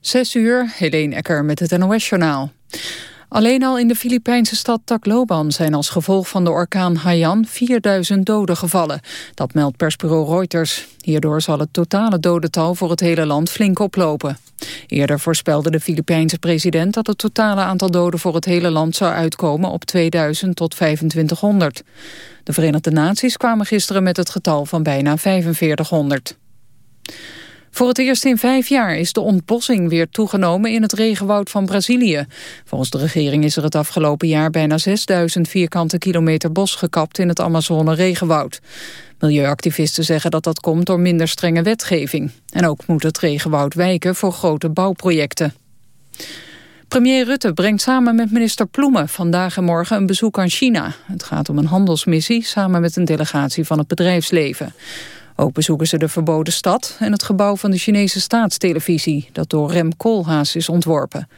Zes uur, Helene Ecker met het NOS-journaal. Alleen al in de Filipijnse stad Tacloban zijn als gevolg van de orkaan Haiyan 4000 doden gevallen. Dat meldt persbureau Reuters. Hierdoor zal het totale dodental voor het hele land flink oplopen. Eerder voorspelde de Filipijnse president dat het totale aantal doden voor het hele land zou uitkomen op 2000 tot 2500. De Verenigde Naties kwamen gisteren met het getal van bijna 4500. Voor het eerst in vijf jaar is de ontbossing weer toegenomen in het regenwoud van Brazilië. Volgens de regering is er het afgelopen jaar bijna 6000 vierkante kilometer bos gekapt in het Amazone regenwoud. Milieuactivisten zeggen dat dat komt door minder strenge wetgeving. En ook moet het regenwoud wijken voor grote bouwprojecten. Premier Rutte brengt samen met minister Ploemen vandaag en morgen een bezoek aan China. Het gaat om een handelsmissie samen met een delegatie van het bedrijfsleven. Ook bezoeken ze de verboden stad en het gebouw van de Chinese staatstelevisie... dat door Rem Koolhaas is ontworpen.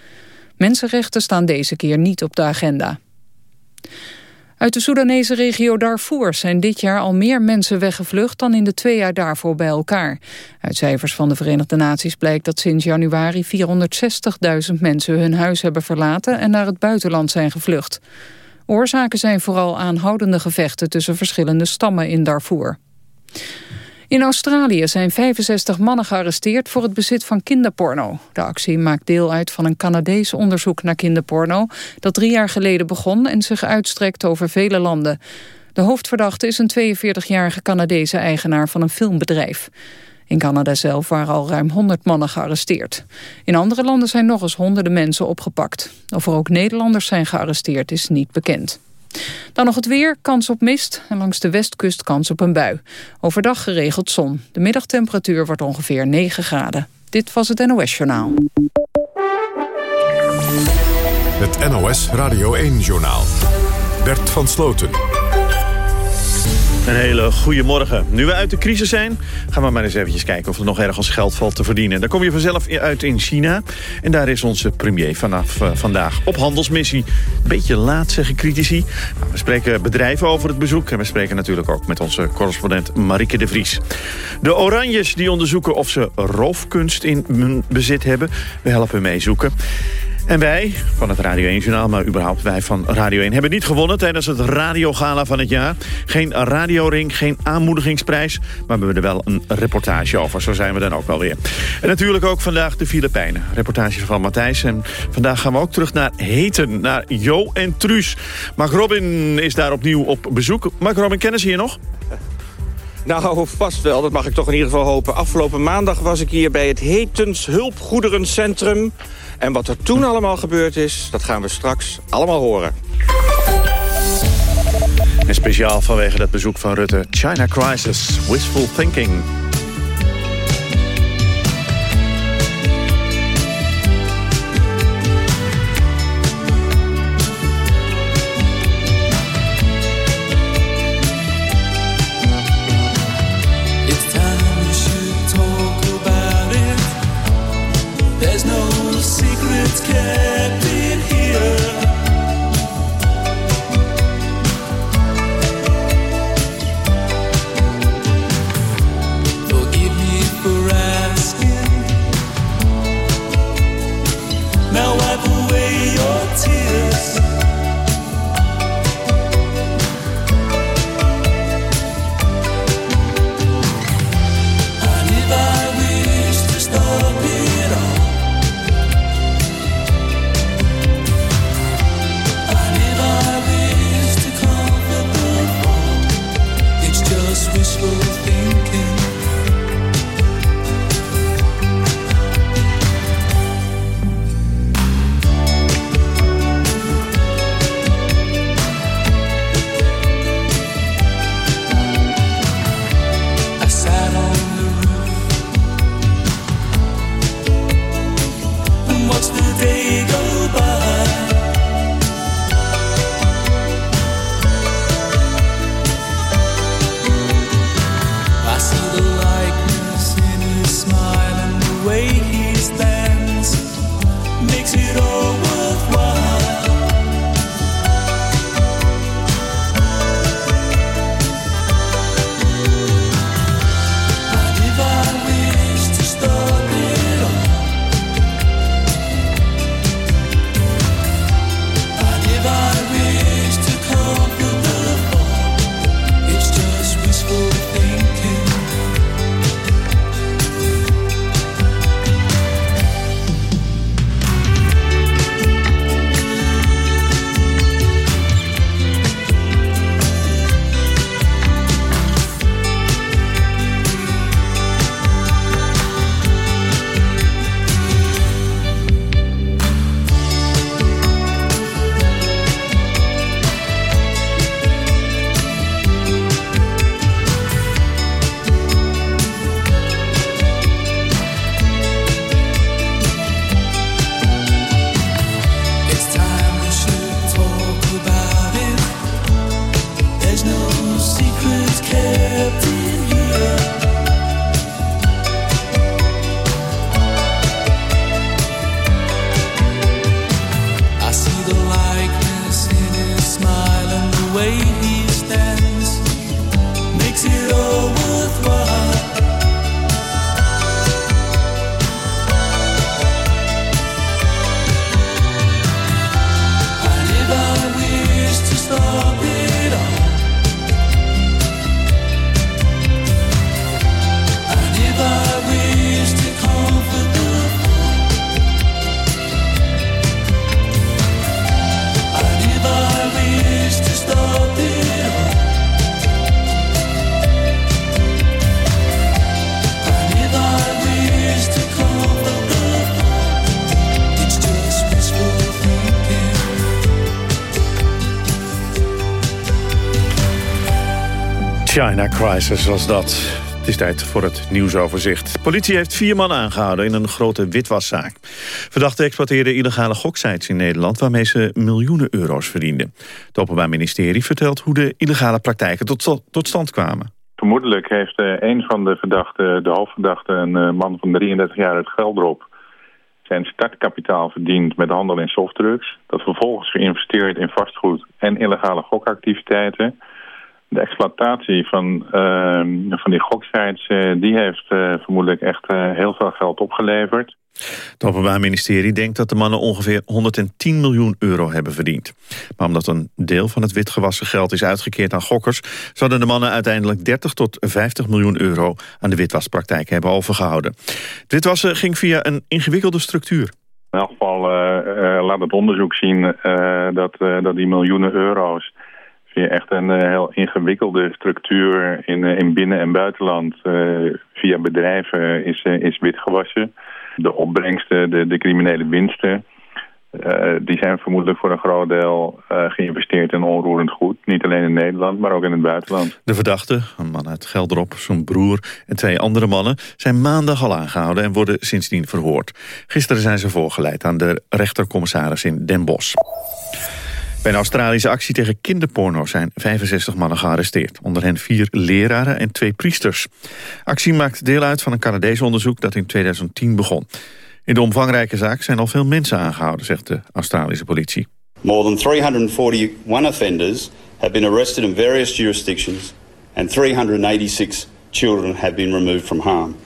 Mensenrechten staan deze keer niet op de agenda. Uit de Soedanese regio Darfur zijn dit jaar al meer mensen weggevlucht dan in de twee jaar daarvoor bij elkaar. Uit cijfers van de Verenigde Naties blijkt dat sinds januari 460.000 mensen hun huis hebben verlaten en naar het buitenland zijn gevlucht. Oorzaken zijn vooral aanhoudende gevechten tussen verschillende stammen in Darfur. In Australië zijn 65 mannen gearresteerd voor het bezit van kinderporno. De actie maakt deel uit van een Canadees onderzoek naar kinderporno... dat drie jaar geleden begon en zich uitstrekt over vele landen. De hoofdverdachte is een 42-jarige Canadese eigenaar van een filmbedrijf. In Canada zelf waren al ruim 100 mannen gearresteerd. In andere landen zijn nog eens honderden mensen opgepakt. Of er ook Nederlanders zijn gearresteerd is niet bekend. Dan nog het weer, kans op mist en langs de westkust kans op een bui. Overdag geregeld zon. De middagtemperatuur wordt ongeveer 9 graden. Dit was het NOS Journaal. Het NOS Radio 1-journaal. Bert van Sloten. Een hele goede morgen. Nu we uit de crisis zijn, gaan we maar eens eventjes kijken of er nog ergens geld valt te verdienen. Daar kom je vanzelf uit in China. En daar is onze premier vanaf uh, vandaag op handelsmissie. Beetje laat, zeggen critici. Nou, we spreken bedrijven over het bezoek. En we spreken natuurlijk ook met onze correspondent Marike de Vries. De Oranjes die onderzoeken of ze roofkunst in bezit hebben. We helpen mee zoeken. En wij, van het Radio 1-journaal, maar überhaupt wij van Radio 1... hebben niet gewonnen tijdens het radiogala van het jaar. Geen radioring, geen aanmoedigingsprijs... maar we hebben er wel een reportage over. Zo zijn we dan ook wel weer. En natuurlijk ook vandaag de Filipijnen. Reportage van Matthijs. En vandaag gaan we ook terug naar Heten, naar Jo en Truus. Mark Robin is daar opnieuw op bezoek. Mark Robin, kennen ze je nog? Nou, vast wel. Dat mag ik toch in ieder geval hopen. Afgelopen maandag was ik hier bij het Hetens Hulpgoederencentrum... En wat er toen allemaal gebeurd is, dat gaan we straks allemaal horen. En speciaal vanwege dat bezoek van Rutte, China Crisis, Wishful Thinking. Crisis was dat. Het is tijd voor het nieuwsoverzicht. Politie heeft vier mannen aangehouden in een grote witwaszaak. Verdachten exploiteerden illegale goksites in Nederland... waarmee ze miljoenen euro's verdienden. Het Openbaar Ministerie vertelt hoe de illegale praktijken tot, tot stand kwamen. Vermoedelijk heeft uh, een van de verdachten, de hoofdverdachte... een uh, man van 33 jaar uit Geldrop... zijn startkapitaal verdiend met handel in softdrugs. Dat vervolgens geïnvesteerd in vastgoed en illegale gokactiviteiten de exploitatie van, uh, van die goksites... Uh, die heeft uh, vermoedelijk echt heel veel geld opgeleverd. Het Openbaar Ministerie denkt dat de mannen ongeveer 110 miljoen euro hebben verdiend. Maar omdat een deel van het witgewassen geld is uitgekeerd aan gokkers... zouden de mannen uiteindelijk 30 tot 50 miljoen euro aan de witwaspraktijk hebben overgehouden. Het witwassen ging via een ingewikkelde structuur. In elk geval laat het onderzoek zien dat, dat die miljoenen euro's via echt een uh, heel ingewikkelde structuur in, uh, in binnen- en buitenland uh, via bedrijven is, is witgewassen. De opbrengsten, de, de criminele winsten, die zijn vermoedelijk voor een groot deel geïnvesteerd in onroerend goed. Niet alleen in Nederland, maar ook in het buitenland. De verdachte, een man uit Gelderop, zijn broer en twee andere mannen... zijn maandag al aangehouden en worden sindsdien verhoord. Gisteren zijn ze voorgeleid aan de rechtercommissaris in Den Bosch. Bij een Australische actie tegen kinderporno zijn 65 mannen gearresteerd. Onder hen vier leraren en twee priesters. Actie maakt deel uit van een Canadees onderzoek dat in 2010 begon. In de omvangrijke zaak zijn al veel mensen aangehouden, zegt de Australische politie. More than 341 offenders have been arrested in various jurisdictions and 386 children have been removed from harm.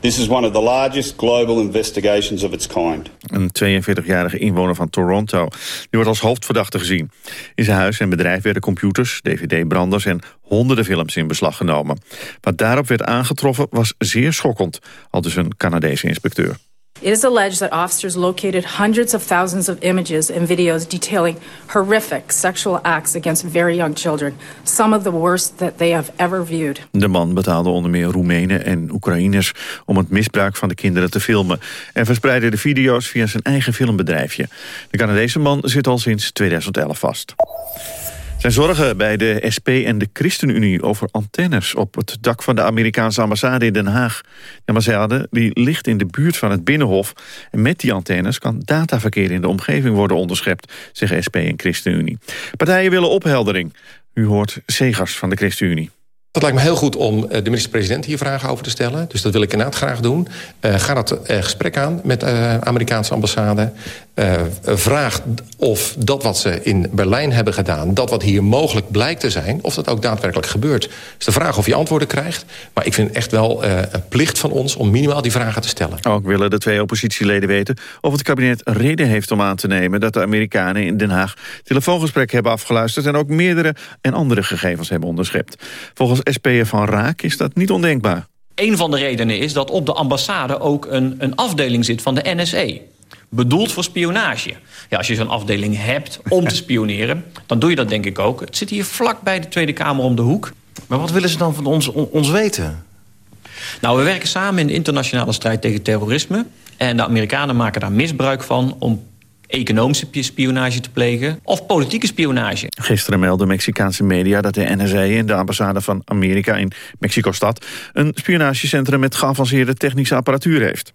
This is one of the largest global investigations of its kind. Een 42-jarige inwoner van Toronto. Die wordt als hoofdverdachte gezien. In zijn huis en bedrijf werden computers, dvd-branders en honderden films in beslag genomen. Wat daarop werd aangetroffen was zeer schokkend, al dus een Canadese inspecteur. It is alleged that officers located hundreds of thousands of images and videos detailing horrific sexual acts against very young children, some of the worst that they have ever viewed. De man betaalde onder meer Roemenen en Oekraïners om het misbruik van de kinderen te filmen en verspreidde de video's via zijn eigen filmbedrijfje. De Canadese man zit al sinds 2011 vast zorgen bij de SP en de ChristenUnie over antennes op het dak van de Amerikaanse ambassade in Den Haag. De ambassade die ligt in de buurt van het Binnenhof. En met die antennes kan dataverkeer in de omgeving worden onderschept, zeggen SP en ChristenUnie. Partijen willen opheldering. U hoort Segers van de ChristenUnie. Het lijkt me heel goed om eh, de minister-president hier vragen over te stellen. Dus dat wil ik inderdaad graag doen. Uh, ga dat uh, gesprek aan met de Amerikaanse ambassade. Uh, vraag of dat wat ze in Berlijn hebben gedaan... dat wat hier mogelijk blijkt te zijn, of dat ook daadwerkelijk gebeurt. Dus de vraag of je antwoorden krijgt. Maar ik vind echt wel een plicht van ons om minimaal die vragen te stellen. Ook willen de twee oppositieleden weten of het kabinet reden heeft om aan te nemen... dat de Amerikanen in Den Haag telefoongesprekken hebben afgeluisterd... en ook meerdere en andere gegevens hebben onderschept. Volgens SP'er Van Raak is dat niet ondenkbaar. Een van de redenen is dat op de ambassade ook een, een afdeling zit van de NSE. Bedoeld voor spionage. Ja, als je zo'n afdeling hebt om te spioneren, dan doe je dat denk ik ook. Het zit hier vlak bij de Tweede Kamer om de hoek. Maar wat willen ze dan van ons, ons weten? Nou, we werken samen in de internationale strijd tegen terrorisme. En de Amerikanen maken daar misbruik van om economische spionage te plegen of politieke spionage. Gisteren meldde Mexicaanse media dat de NSA en de ambassade van Amerika in Mexico-stad een spionagecentrum met geavanceerde technische apparatuur heeft.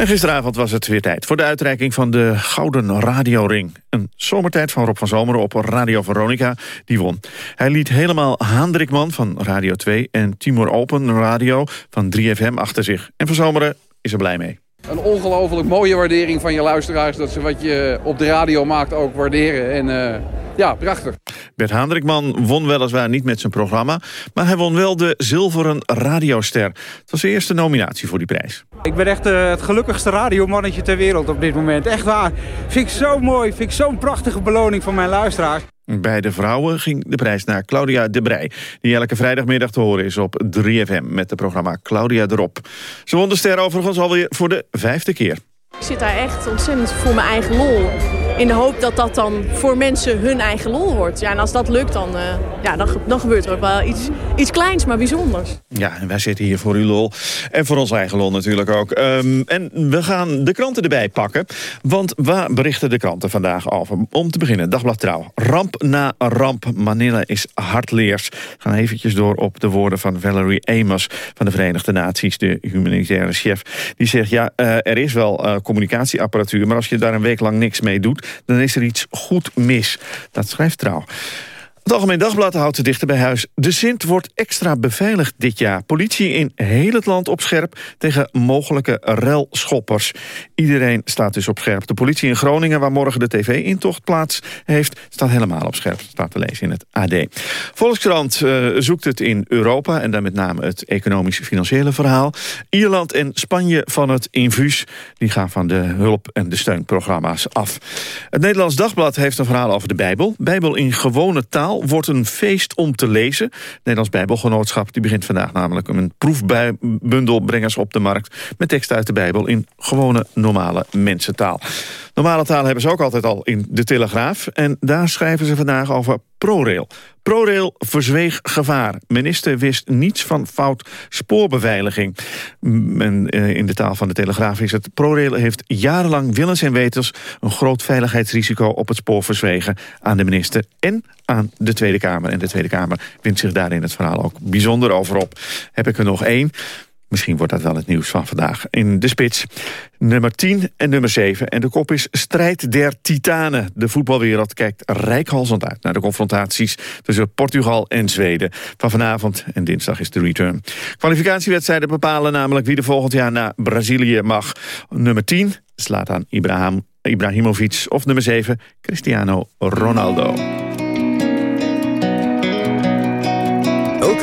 En gisteravond was het weer tijd voor de uitreiking van de Gouden Radioring. Een zomertijd van Rob van Zomeren op Radio Veronica, die won. Hij liet helemaal Haandrikman van Radio 2 en Timor Open Radio van 3FM achter zich. En van Zomeren is er blij mee. Een ongelooflijk mooie waardering van je luisteraars... dat ze wat je op de radio maakt ook waarderen. En uh, ja, prachtig. Bert Haandrikman won weliswaar niet met zijn programma... maar hij won wel de Zilveren Radioster. Het was de eerste nominatie voor die prijs. Ik ben echt uh, het gelukkigste radiomannetje ter wereld op dit moment. Echt waar. Vind ik zo mooi. Vind ik zo'n prachtige beloning van mijn luisteraars. Bij de vrouwen ging de prijs naar Claudia de Brij... die elke vrijdagmiddag te horen is op 3FM met het programma Claudia erop. Ze won de ster overigens alweer voor de vijfde keer. Ik zit daar echt ontzettend voor mijn eigen lol. In de hoop dat dat dan voor mensen hun eigen lol wordt. Ja, en als dat lukt, dan, uh, ja, dan, dan gebeurt er ook wel iets, iets kleins, maar bijzonders. Ja, en wij zitten hier voor uw lol. En voor ons eigen lol natuurlijk ook. Um, en we gaan de kranten erbij pakken. Want waar berichten de kranten vandaag over? Om te beginnen, Dagblad Trouw. Ramp na ramp. Manila is hardleers. We gaan eventjes door op de woorden van Valerie Amos... van de Verenigde Naties, de humanitaire chef. Die zegt, ja, uh, er is wel uh, communicatieapparatuur... maar als je daar een week lang niks mee doet... dan is er iets goed mis. Dat schrijft Trouw. Het Algemeen Dagblad houdt ze dichter bij huis. De Sint wordt extra beveiligd dit jaar. Politie in heel het land op scherp tegen mogelijke relschoppers. Iedereen staat dus op scherp. De politie in Groningen, waar morgen de tv-intocht plaats heeft... staat helemaal op scherp, staat te lezen in het AD. Volkskrant uh, zoekt het in Europa... en dan met name het economisch-financiële verhaal. Ierland en Spanje van het Infuus... die gaan van de hulp- en de steunprogramma's af. Het Nederlands Dagblad heeft een verhaal over de Bijbel. Bijbel in gewone taal wordt een feest om te lezen. Nederlands Bijbelgenootschap die begint vandaag namelijk... een proefbundel brengers op de markt... met teksten uit de Bijbel in gewone normale mensentaal. Normale taal hebben ze ook altijd al in De Telegraaf. En daar schrijven ze vandaag over ProRail. ProRail verzweeg gevaar. Minister wist niets van fout spoorbeveiliging. En in de taal van de Telegraaf is het... ProRail heeft jarenlang willens en wetens... een groot veiligheidsrisico op het spoor verzwegen... aan de minister en aan de Tweede Kamer. En de Tweede Kamer wint zich daar in het verhaal ook bijzonder over op. Heb ik er nog één. Misschien wordt dat wel het nieuws van vandaag. In de spits nummer 10 en nummer 7. En de kop is strijd der titanen. De voetbalwereld kijkt rijkhalsend uit naar de confrontaties... tussen Portugal en Zweden. Van vanavond en dinsdag is de return. Kwalificatiewedstrijden bepalen namelijk wie er volgend jaar naar Brazilië mag. Nummer 10 slaat aan Ibrahim, Ibrahimovic of nummer 7 Cristiano Ronaldo.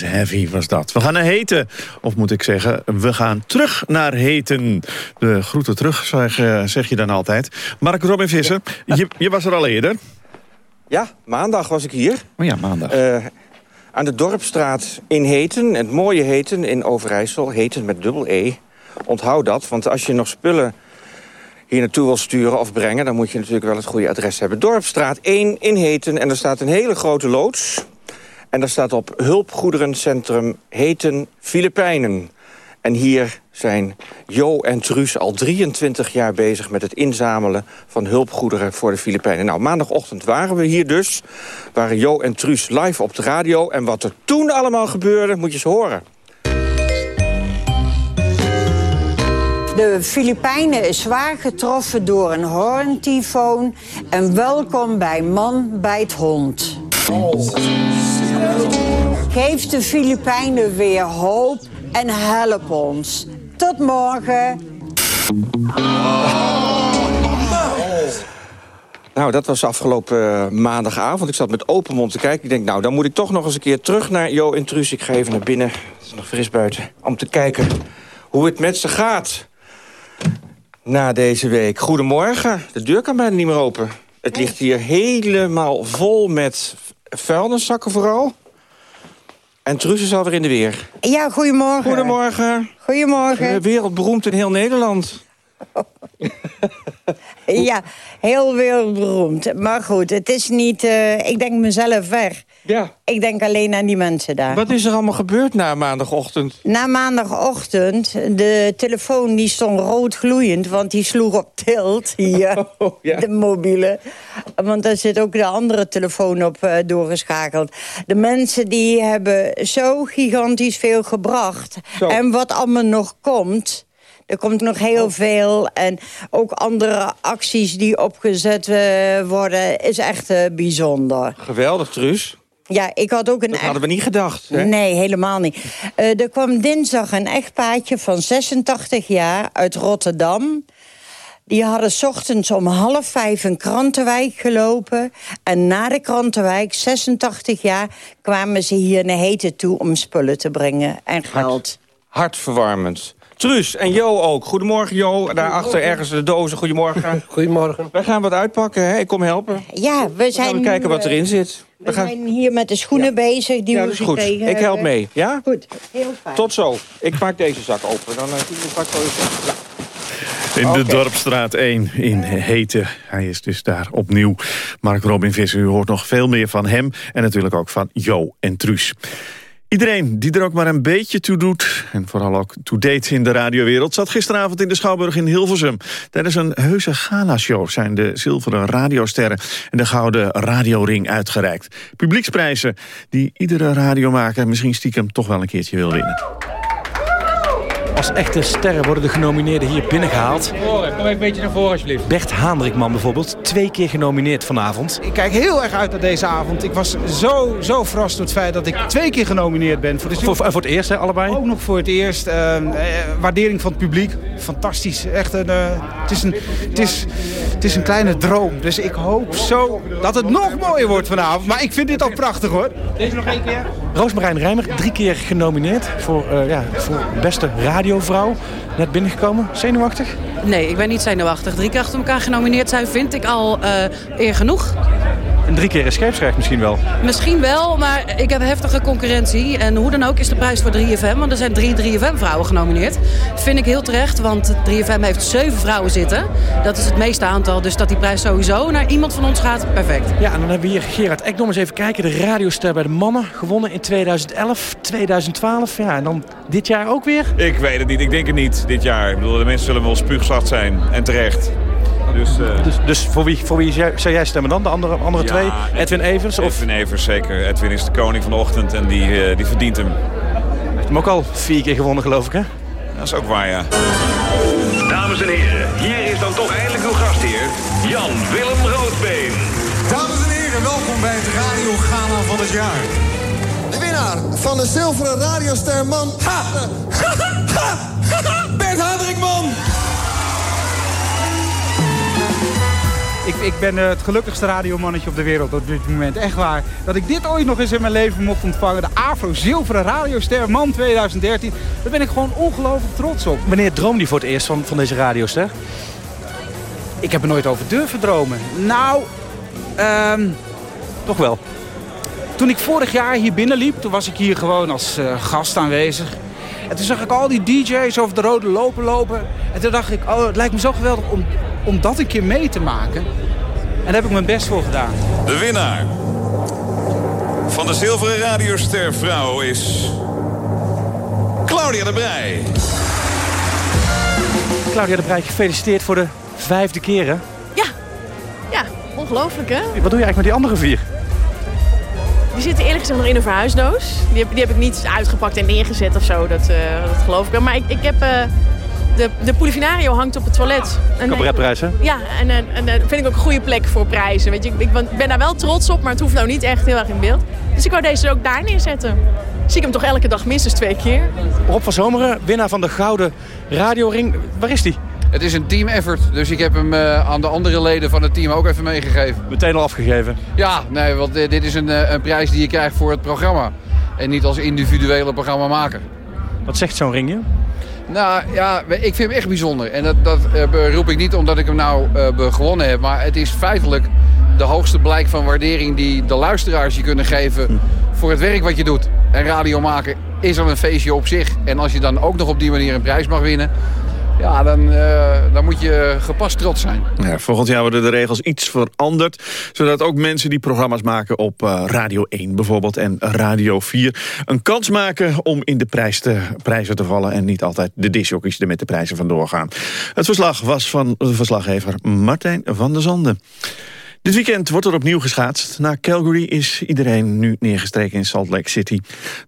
Weighs Heavy was dat. We gaan naar Heten. Of moet ik zeggen, we gaan terug naar Heten. De groeten terug, zeg, eh, zeg je dan altijd. Mark Robin Visser, je, je was er al eerder. Ja, maandag was ik hier. Oh ja, maandag. Eh, aan de Dorpstraat in Heten. Het mooie Heten in Overijssel. Heten met dubbel E. Onthoud dat, want als je nog spullen hier naartoe wil sturen of brengen... dan moet je natuurlijk wel het goede adres hebben. Dorpstraat 1 in Heten. En er staat een hele grote loods. En daar staat op Hulpgoederencentrum Heten Filipijnen. En hier zijn Jo en Truus al 23 jaar bezig met het inzamelen van hulpgoederen voor de Filipijnen. Nou, maandagochtend waren we hier dus. Waren Jo en Truus live op de radio. En wat er toen allemaal gebeurde, moet je eens horen. De Filipijnen is zwaar getroffen door een hoorntyfoon. En welkom bij Man bij het Hond. Geef de Filipijnen weer hoop en help ons. Tot morgen. Nou, dat was afgelopen eh, maandagavond. Ik zat met open mond te kijken. Ik denk, nou, dan moet ik toch nog eens een keer terug naar Jo en Truus. Ik ga even naar binnen. Het is nog fris buiten. Om te kijken hoe het met ze gaat. Na deze week. Goedemorgen. De deur kan bijna niet meer open. Het ligt hier helemaal vol met vuilniszakken vooral. En Truus is alweer in de weer. Ja, goedemorgen. Goedemorgen. Goedemorgen. Eh, wereldberoemd in heel Nederland. Ja, heel wereldberoemd. Maar goed, het is niet... eh, ik denk mezelf weg. Ja. Ik denk alleen aan die mensen daar. Wat is er allemaal gebeurd na maandagochtend? Na maandagochtend, de telefoon die stond rood gloeiend... want die sloeg op tilt hier, Oh, ja. de mobiele. Want daar zit ook de andere telefoon op eh, doorgeschakeld. De mensen die hebben zo gigantisch veel gebracht. Zo. En wat allemaal nog komt... Er komt nog heel veel. En ook andere acties die opgezet eh, worden... is echt eh, bijzonder. Geweldig, Truus. Ja, ik had ook een Dat hadden we niet gedacht. Hè? Nee, helemaal niet. Eh, er kwam dinsdag een echtpaadje van 86 jaar uit Rotterdam. Die hadden 's ochtends om half vijf een krantenwijk gelopen. En na de krantenwijk, 86 jaar, kwamen ze hier naar Heten toe om spullen te brengen en geld. Hartverwarmend. Truus en Jo ook. Goedemorgen, Jo. Daarachter ergens de dozen. Goedemorgen. Goedemorgen. Wij gaan wat uitpakken, hè? Ik kom helpen. Ja, we zijn Gaan we kijken wat eh, erin zit. We zijn hier met de schoenen bezig die Ja, we dat is goed. Ik help mee, ja? Goed, heel fijn. Tot zo. Ik maak deze zak open. Dan uh, zie je straks wel eens. In de. Dorpstraat 1 in Heten. Hij is dus daar opnieuw. Mark Robin Visser, u hoort nog veel meer van hem. En natuurlijk ook van Jo en Truus. Iedereen die er ook maar een beetje toe doet... en vooral ook to-date in de radiowereld... zat gisteravond in de Schouwburg in Hilversum. Tijdens een heuse galashow zijn de zilveren radiosterren... en de gouden radioring uitgereikt. Publieksprijzen die iedere radiomaker... misschien stiekem toch wel een keertje wil winnen. Als echte sterren worden de genomineerden hier binnengehaald. Kom even een beetje naar voren alsjeblieft. Bert Haandrikman bijvoorbeeld, twee keer genomineerd vanavond. Ik kijk heel erg uit naar deze avond. Ik was zo, zo verrast door het feit dat ik twee keer genomineerd ben. Voor, de Voor, voor het eerst, hè, allebei? Ook nog voor het eerst. Eh, eh, waardering van het publiek. Fantastisch. Echt een, eh, het, is een, het, is, het is een kleine droom. Dus ik hoop zo dat het nog mooier wordt vanavond. Maar ik vind dit al prachtig hoor. Deze nog één keer. Roosmarijn Rijmer, drie keer genomineerd voor, eh, ja, voor beste radiovrouw. Net binnengekomen, zenuwachtig? Nee, ik ben niet zenuwachtig. Drie keer achter elkaar genomineerd zijn vind ik al eh, eer genoeg. En drie keer een scheepsrecht misschien wel. Misschien wel, maar ik heb heftige concurrentie. En hoe dan ook is de prijs voor 3FM, want er zijn drie 3FM-vrouwen genomineerd. Vind ik heel terecht, want 3FM heeft zeven vrouwen zitten. Dat is het meeste aantal, dus dat die prijs sowieso naar iemand van ons gaat, perfect. Ja, en dan hebben we hier Gerard Ekdom eens even kijken. De radioster bij de mannen, gewonnen in 2011, 2012. Ja, en dan dit jaar ook weer. Ik weet het niet. Ik denk het niet dit jaar. Ik bedoel, de mensen zullen wel spuugzat zijn. En terecht. Dus, eh, Dus, dus voor wie, voor wie zou jij stemmen dan? De andere, andere ja, twee? Edwin Evers? Of Edwin Evers, zeker. Edwin is de koning van de ochtend en die, eh, die verdient hem. heeft hem ook al vier keer gewonnen, geloof ik, hè? Dat is ook waar, ja. Dames en heren, hier is dan toch eindelijk uw gastheer, Jan Willem Roodbeen. Dames en heren, welkom bij het Radio Gala van het jaar. De winnaar van de zilveren radiosterman... Ha! Bert Hendrikman! Ik, ik ben eh, het gelukkigste radiomannetje op de wereld op dit moment. Echt waar. Dat ik dit ooit nog eens in mijn leven mocht ontvangen. De Afro Zilveren Radioster Man 2013. Daar ben ik gewoon ongelooflijk trots op. Wanneer droomde je voor het eerst van, van deze radioster? Ik heb er nooit over durven dromen. Nou, ehm, Toch wel. toen ik vorig jaar hier binnenliep, toen was ik hier gewoon als eh, gast aanwezig. En toen zag ik al die DJ's over de rode lopen lopen. En toen dacht ik, oh, het lijkt me zo geweldig om, om dat een keer mee te maken. En daar heb ik mijn best voor gedaan. De winnaar van de zilveren radioster vrouw is... Claudia de Brij. Claudia de Breij, gefeliciteerd voor de vijfde keer, hè? Ja, ongelooflijk hè? Wat doe je eigenlijk met die andere vier? Die zitten eerlijk gezegd nog in een verhuisdoos. Die heb, die heb ik niet uitgepakt en neergezet of zo, dat, eh, dat geloof ik wel. Maar ik, ik heb... eh, de, de Polifinario hangt op het toilet. Cabaretprijs, hè? Ja, en, en, en dat vind ik ook een goede plek voor prijzen. Weet je, ik, ik ben- ben daar wel trots op, maar het hoeft nou niet echt heel erg in beeld. Dus ik wou deze ook daar neerzetten. Zie ik hem toch elke dag minstens twee keer. Rob van Zomeren, winnaar van de Gouden Radioring. Waar is die? Het is een team effort, dus ik heb hem eh, aan de andere leden van het team ook even meegegeven. Meteen al afgegeven? Ja, nee, want dit dit is een, eh, een prijs die je krijgt voor het programma. En niet als individuele programmamaker. Wat zegt zo'n ringje? Nou ja, ik vind hem echt bijzonder. En dat, dat eh, roep ik niet omdat ik hem nou be- gewonnen heb. Maar het is feitelijk de hoogste blijk van waardering die de luisteraars je kunnen geven voor het werk wat je doet. En radio maken is al een feestje op zich. En als je dan ook nog op die manier een prijs mag winnen... Ja, dan, eh, dan moet je gepast trots zijn. Ja, volgend jaar worden de regels iets veranderd. Zodat ook mensen die programma's maken op eh, Radio 1 bijvoorbeeld en Radio 4... een kans maken om in de prijs te, prijzen te vallen... en niet altijd de disjockeys er met de prijzen vandoor gaan. Het verslag was van de verslaggever Martijn van der Zanden. Dit weekend wordt er opnieuw geschaatst. Na Calgary is iedereen nu neergestreken in Salt Lake City.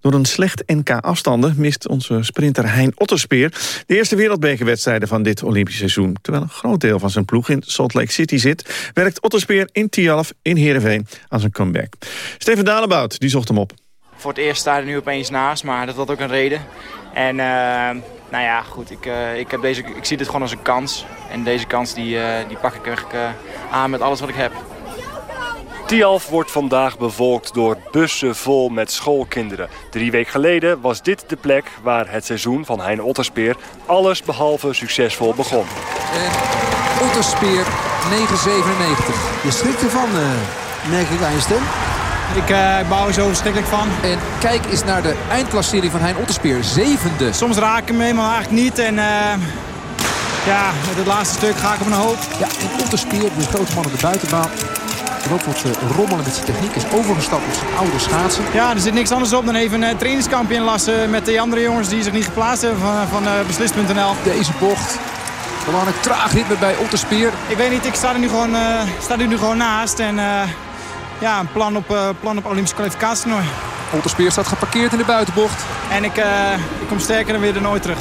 Door een slecht NK-afstanden mist onze sprinter Hein Otterspeer... de eerste wereldbekerwedstrijden van dit Olympisch seizoen. Terwijl een groot deel van zijn ploeg in Salt Lake City zit... werkt Otterspeer in Tialf in Heerenveen aan zijn comeback. Steven Dalebout die zocht hem op. Voor het eerst sta er nu opeens naast, maar dat had ook een reden. En eh, nou ja, goed, ik, eh, ik, heb deze, ik zie dit gewoon als een kans. En deze kans die, eh, die pak ik eh, aan met alles wat ik heb. Tialf wordt vandaag bevolkt door bussen vol met schoolkinderen. Drie weken geleden was dit de plek waar het seizoen van Hein Otterspeer alles behalve succesvol begon. Otterspeer 997. Je schrikt ervan, eh merk ik aan je stem. Ik uh, bouw er zo verschrikkelijk van. En kijk eens naar de eindklassering van Hein Otterspeer. Zevende. Soms raak ik hem mee, maar eigenlijk niet. En eh, ja, met het laatste stuk ga ik op mijn hoofd. Ja, en Otterspeer, de grote man op de buitenbaan. Er ook wat eh, rommelen met zijn techniek. Is overgestapt op zijn oude schaatsen. Ja, er zit niks anders op dan even een trainingskampje inlassen met de andere jongens die zich niet geplaatst hebben van, van beslist.nl. Deze bocht. Belangrijk traag ritme bij Otterspeer. Ik weet niet, ik sta er nu gewoon, uh, sta er nu gewoon naast. En uh, ja, een plan op, uh, plan op Olympische kwalificatietoernooi. Staat geparkeerd in de buitenbocht. En ik, ik kom sterker dan weer dan ooit terug.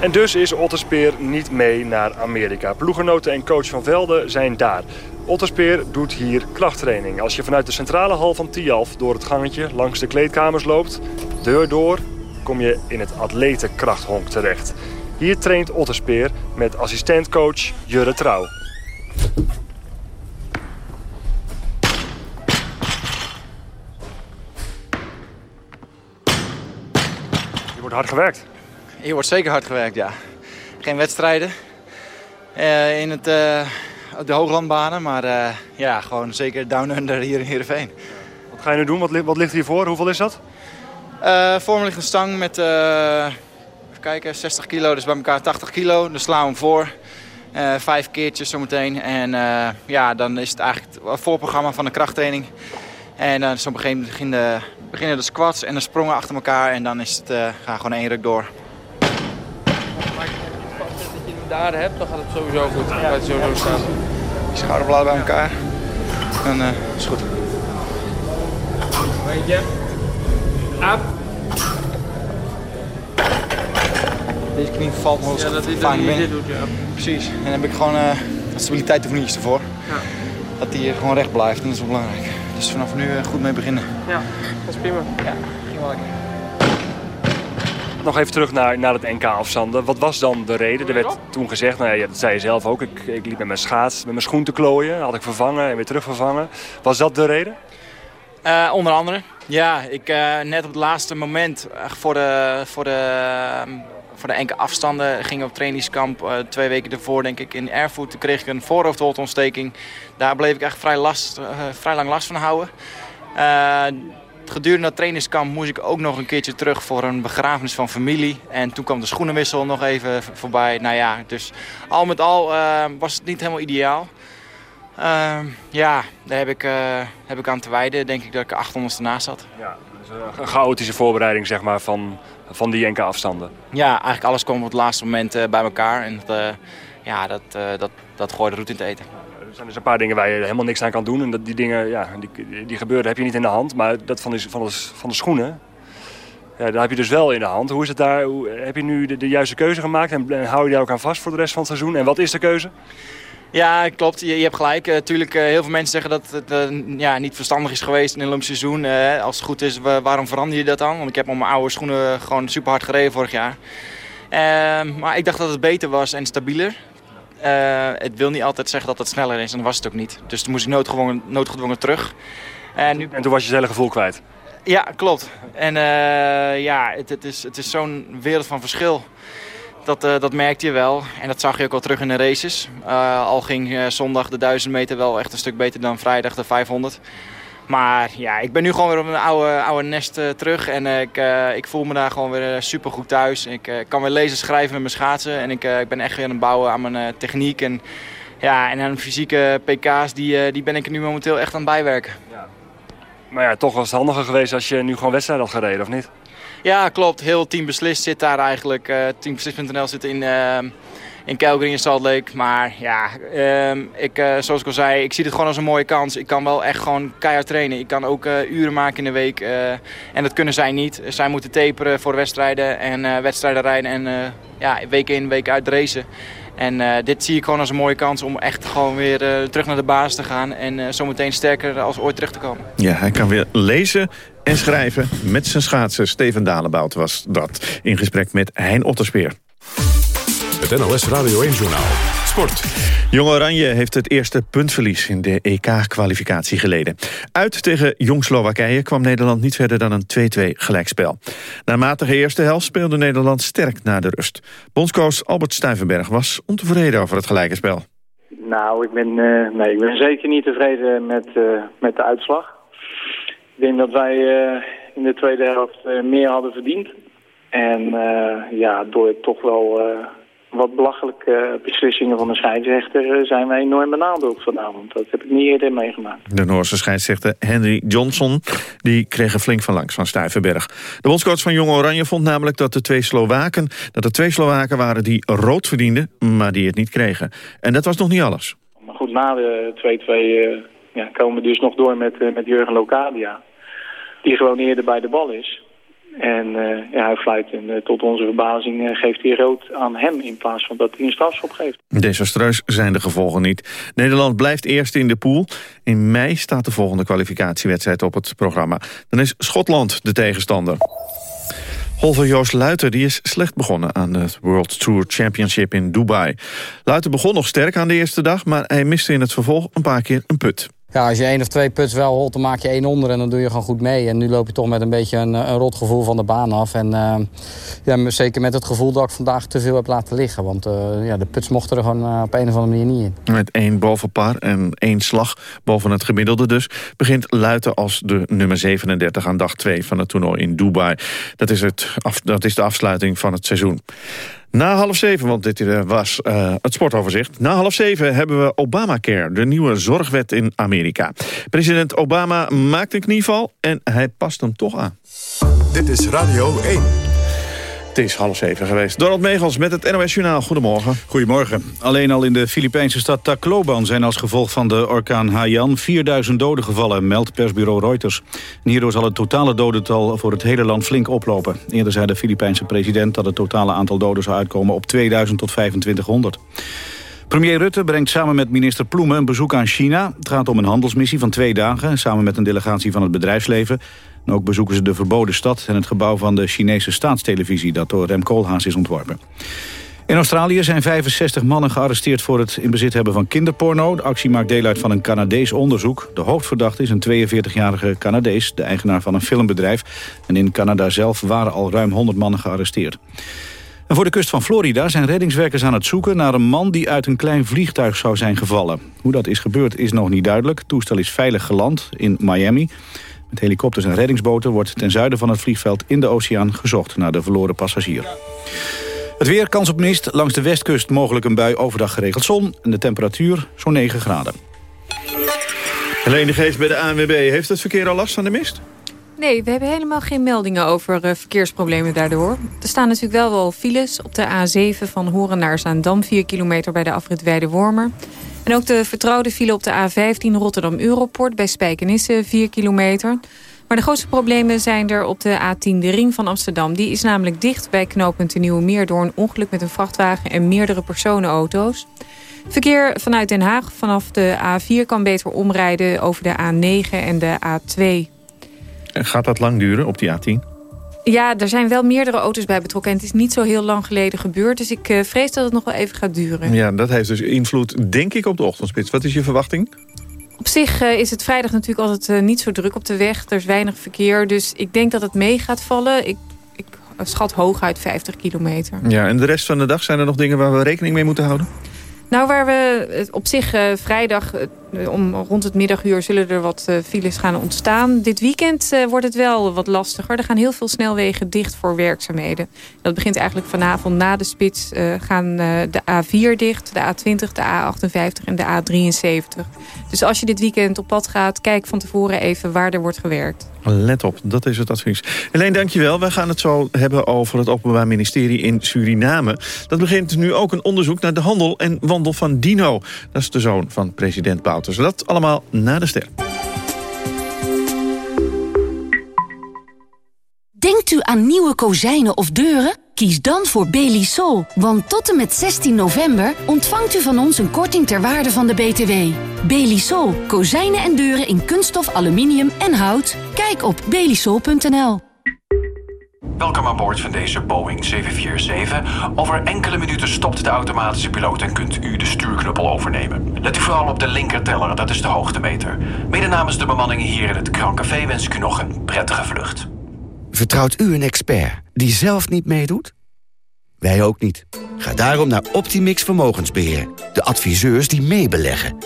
En dus is Otterspeer niet mee naar Amerika. Ploegenoten en coach van Velde zijn daar. Otterspeer doet hier krachttraining. Als je vanuit de centrale hal van Tialf door het gangetje langs de kleedkamers loopt, deur door, kom je in het atletenkrachthonk terecht. Hier traint Otterspeer met assistentcoach Jurre Trouw. Wordt hard gewerkt. Hier wordt zeker hard gewerkt, ja. Geen wedstrijden uh, in het, uh, de hooglandbanen, maar uh, ja, gewoon zeker down under hier in Heerenveen. Wat ga je nu doen? Wat, wat ligt hiervoor? Hoeveel is dat? voor me ligt een stang met even kijken, 60 kilo, dus bij elkaar 80 kilo. Dan slaan we hem voor. vijf keertjes zometeen. En ja, dan is het eigenlijk het voorprogramma van de krachttraining. En dan zo op een gegeven moment beginnen, de squats en de sprongen achter elkaar. En dan is het, uh, ga gewoon één ruk door. Als je hem daar hebt, dan gaat het sowieso goed. Dan gaat het sowieso staan. Je schouderbladen bij elkaar. Dan uh, is het goed. Weet je? Up. Deze knie valt me ja, dat is dat doet, ja. Precies. En dan heb ik gewoon uh, stabiliteit ervoor. Ja. Dat hij gewoon recht blijft en dat is wel belangrijk. Dus vanaf nu uh, goed mee beginnen. Ja, dat is prima. Ja, ging wel lekker. Nog even terug naar, naar het NK-afstanden. Wat was dan de reden? Er werd toen gezegd, nou ja, dat zei je zelf ook, ik, ik liep met mijn schaats, met mijn schoen te klooien. Had ik vervangen en weer terugvervangen. Was dat de reden? Eh, onder andere. Ja, ik eh, net op het laatste moment eh, voor de, voor de, ehm, voor de enkele afstanden ging op trainingskamp. eh, twee weken ervoor denk ik in Erfurt. Toen kreeg ik een voorhoofdholtontsteking. Daar bleef ik echt vrij, last, eh, vrij lang last van houden. Eh, gedurende dat trainingskamp moest ik ook nog een keertje terug voor een begrafenis van familie. En toen kwam de schoenenwissel nog even voorbij. Nou ja, dus al met al was het niet helemaal ideaal. Ja, daar heb ik, heb ik aan te wijden. Denk ik dat ik er 800 naast zat. Ja, een chaotische voorbereiding zeg maar, van, van die NK-afstanden. Ja, eigenlijk alles kwam op het laatste moment eh, bij elkaar. En dat, eh, ja, dat, eh, dat, dat gooide roet in het eten. Er zijn dus een paar dingen waar je helemaal niks aan kan doen. En dat die dingen, ja, die, die gebeuren heb je niet in de hand. Maar dat van, die, van, de, van de schoenen, ja, daar heb je dus wel in de hand. Hoe is het daar? Hoe, heb je nu de, de juiste keuze gemaakt? En, en hou je daar ook aan vast voor de rest van het seizoen? En wat is de keuze? Ja, klopt. Je, je hebt gelijk. Tuurlijk, eh, heel veel mensen zeggen dat het eh, ja, niet verstandig is geweest in een Olympisch seizoen. Eh, als het goed is, wa- waarom verander je dat dan? Want ik heb op mijn oude schoenen gewoon super hard gereden vorig jaar. Ehm, maar ik dacht dat het beter was en stabieler. Het wil niet altijd zeggen dat het sneller is en dat was het ook niet. Dus toen moest ik noodgedwongen, noodgedwongen terug. En, nu... en toen was je het hele gevoel kwijt? Ja, klopt. En ja, het, het is, het is zo'n wereld van verschil. Dat, eh, dat merkte je wel. En dat zag je ook wel terug in de races. Eh, al ging eh, zondag de 1000 meter wel echt een stuk beter dan vrijdag de 500. Maar ja, ik ben nu gewoon weer op mijn oude, oude nest terug. En ik, ik voel me daar gewoon weer super goed thuis. Ik kan weer lezen, schrijven met mijn schaatsen. En ik, ik ben echt weer aan het bouwen aan mijn techniek. En, ja, en aan fysieke pk's, die, die ben ik nu momenteel echt aan het bijwerken. Maar ja, toch was het handiger geweest als je nu gewoon wedstrijd had gereden, of niet? Ja, klopt. Heel Team Beslist zit daar eigenlijk. eh Teambeslist.nl zit in, eh, in Calgary in Salt Lake. Maar ja, ehm, ik, eh, zoals ik al zei, ik zie het gewoon als een mooie kans. Ik kan wel echt gewoon keihard trainen. Ik kan ook uren maken in de week. en dat kunnen zij niet. Zij moeten taperen voor wedstrijden en wedstrijden rijden. En ja, week in, week uit racen. En dit zie ik gewoon als een mooie kans om echt gewoon weer terug naar de basis te gaan. En zometeen sterker als ooit terug te komen. Ja, hij kan weer lezen en schrijven met zijn schaatsen. Steven Dalebout was dat in gesprek met Hein Otterspeer. Het NOS Radio 1-journaal. Sport. Jong Oranje heeft het eerste puntverlies in de EK-kwalificatie geleden. Uit tegen Jong Slowakije kwam Nederland niet verder dan een 2-2 gelijkspel. Na matige eerste helft speelde Nederland sterk na de rust. Bondscoach Albert Stuyvenberg was ontevreden over het gelijke spel. Nou, ik ben, eh, nee, ik ben zeker niet tevreden met, eh, met de uitslag. Ik denk dat wij eh, in de tweede helft eh, meer hadden verdiend. En eh, ja, door toch wel wat belachelijke beslissingen van de scheidsrechter... zijn wij enorm benadeeld vanavond. Dat heb ik niet eerder meegemaakt. De Noorse scheidsrechter Henry Johnson die kreeg er flink van langs van Stuyvenberg. De bondscoach van Jong Oranje vond namelijk dat, de twee Slowaken, dat er twee Slowaken waren die rood verdienden, maar die het niet kregen. En dat was nog niet alles. Maar goed, na de 2-2 eh, ja, komen we dus nog door met, eh, met Jurgen Locadia. Die gewoon eerder bij de bal is. En eh, ja, hij fluit en eh, tot onze verbazing geeft hij rood aan hem in plaats van dat hij een strafschop geeft. Desastreus zijn de gevolgen niet. Nederland blijft eerst in de pool. In mei staat de volgende kwalificatiewedstrijd op het programma. Dan is Schotland de tegenstander. Holver Joost Luiter die is slecht begonnen aan het World Tour Championship in Dubai. Luiter begon nog sterk aan de eerste dag, maar hij miste in het vervolg een paar keer een put. Ja, als je één of twee puts wel holt, dan maak je één onder en dan doe je gewoon goed mee. En nu loop je toch met een beetje een, een rot gevoel van de baan af. En eh, ja, zeker met het gevoel dat ik vandaag te veel heb laten liggen. Want eh, ja, de puts mochten er gewoon eh, op een of andere manier niet in. Met één bovenpar en één slag boven het gemiddelde dus... begint Luiten als de nummer 37 aan dag 2 van het toernooi in Dubai. Dat is, het dat is de afsluiting van het seizoen. Na half zeven, want dit eh, was uh, het sportoverzicht. Na half zeven hebben we Obamacare, de nieuwe zorgwet in Amerika. President Obama maakt een knieval en hij past hem toch aan. Dit is Radio 1. Het is half zeven geweest. Donald Megels met het NOS Journaal. Goedemorgen. Goedemorgen. Alleen al in de Filipijnse stad Tacloban zijn als gevolg van de orkaan Haiyan 4000 doden gevallen, meldt persbureau Reuters. En hierdoor zal het totale dodental voor het hele land flink oplopen. Eerder zei de Filipijnse president dat het totale aantal doden zou uitkomen op 2000 tot 2500. Premier Rutte brengt samen met minister Ploemen een bezoek aan China. Het gaat om een handelsmissie van twee dagen, samen met een delegatie van het bedrijfsleven. Ook bezoeken ze de verboden stad en het gebouw van de Chinese staatstelevisie... dat door Rem Koolhaas is ontworpen. In Australië zijn 65 mannen gearresteerd voor het in bezit hebben van kinderporno. De actie maakt deel uit van een Canadees onderzoek. De hoofdverdachte is een 42-jarige Canadees, de eigenaar van een filmbedrijf. En in Canada zelf waren al ruim 100 mannen gearresteerd. En voor de kust van Florida zijn reddingswerkers aan het zoeken naar een man die uit een klein vliegtuig zou zijn gevallen. Hoe dat is gebeurd is nog niet duidelijk. Het toestel is veilig geland in Miami. Met helikopters en reddingsboten wordt ten zuiden van het vliegveld in de oceaan gezocht naar de verloren passagier. Het weer, kans op mist. Langs de westkust mogelijk een bui, overdag geregeld zon. En de temperatuur zo'n 9 graden. Helene Geest bij de ANWB. Heeft het verkeer al last van de mist? Nee, we hebben helemaal geen meldingen over uh, verkeersproblemen daardoor. Er staan natuurlijk wel wel files op de A7 van Horen naar Zaandam... 4 kilometer bij de afrit Weide-Wormer. En ook de vertrouwde file op de A15 Rotterdam-Europort... bij Spijkenisse 4 kilometer... Maar de grootste problemen zijn er op de A10, de ring van Amsterdam. Die is namelijk dicht bij knooppunt de Nieuwe Meer... door een ongeluk met een vrachtwagen en meerdere personenauto's. Verkeer vanuit Den Haag vanaf de A4 kan beter omrijden over de A9 en de A2. En gaat dat lang duren op die A10? Ja, er zijn wel meerdere auto's bij betrokken. En het is niet zo heel lang geleden gebeurd. Dus ik uh, vrees dat het nog wel even gaat duren. Ja, dat heeft dus invloed, denk ik, op de ochtendspits. Wat is je verwachting? Op zich uh, is het vrijdag natuurlijk altijd uh, niet zo druk op de weg. Er is weinig verkeer, dus ik denk dat het mee gaat vallen. Ik, ik schat hooguit 50 kilometer. Ja, en de rest van de dag zijn er nog dingen waar we rekening mee moeten houden? Nou, waar we op zich uh, vrijdag om rond het middaguur zullen er wat uh, files gaan ontstaan. Dit weekend uh, wordt het wel wat lastiger. Er gaan heel veel snelwegen dicht voor werkzaamheden. Dat begint eigenlijk vanavond na de spits gaan de A4 dicht, de A20, de A58 en de A73. Dus als je dit weekend op pad gaat, kijk van tevoren even waar er wordt gewerkt. Let op, dat is het advies. Helene, dankjewel. Wij gaan het zo hebben over het Openbaar Ministerie in Suriname. Dat begint nu ook een onderzoek naar de handel en wandel van Dino. Dat is de zoon van president Bouters. Dat allemaal na de ster. Denkt u aan nieuwe kozijnen of deuren? Kies dan voor Belisol, want tot en met 16 november ontvangt u van ons een korting ter waarde van de BTW. Belisol, kozijnen en deuren in kunststof, aluminium en hout. Kijk op belisol.nl. Welkom aan boord van deze Boeing 747. Over enkele minuten stopt de automatische piloot en kunt u de stuurknuppel overnemen. Let u vooral op de linkerteller, dat is de hoogtemeter. Mede namens de bemanning hier in het Krancafé wens ik u nog een prettige vlucht. Vertrouwt u een expert die zelf niet meedoet? Wij ook niet. Ga daarom naar Optimix Vermogensbeheer. De adviseurs die meebeleggen.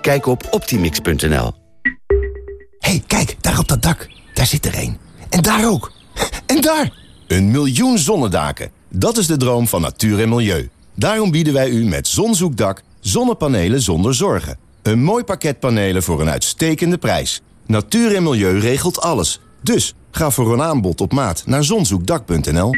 Kijk op optimix.nl. hey, kijk, daar op dat dak. Daar zit er een. En daar ook. En daar! Een miljoen zonnedaken. Dat is de droom van natuur en milieu. Daarom bieden wij u met Zonzoekdak zonnepanelen zonder zorgen. Een mooi pakket panelen voor een uitstekende prijs. Natuur en milieu regelt alles. Dus ga voor een aanbod op maat naar zonzoekdak.nl.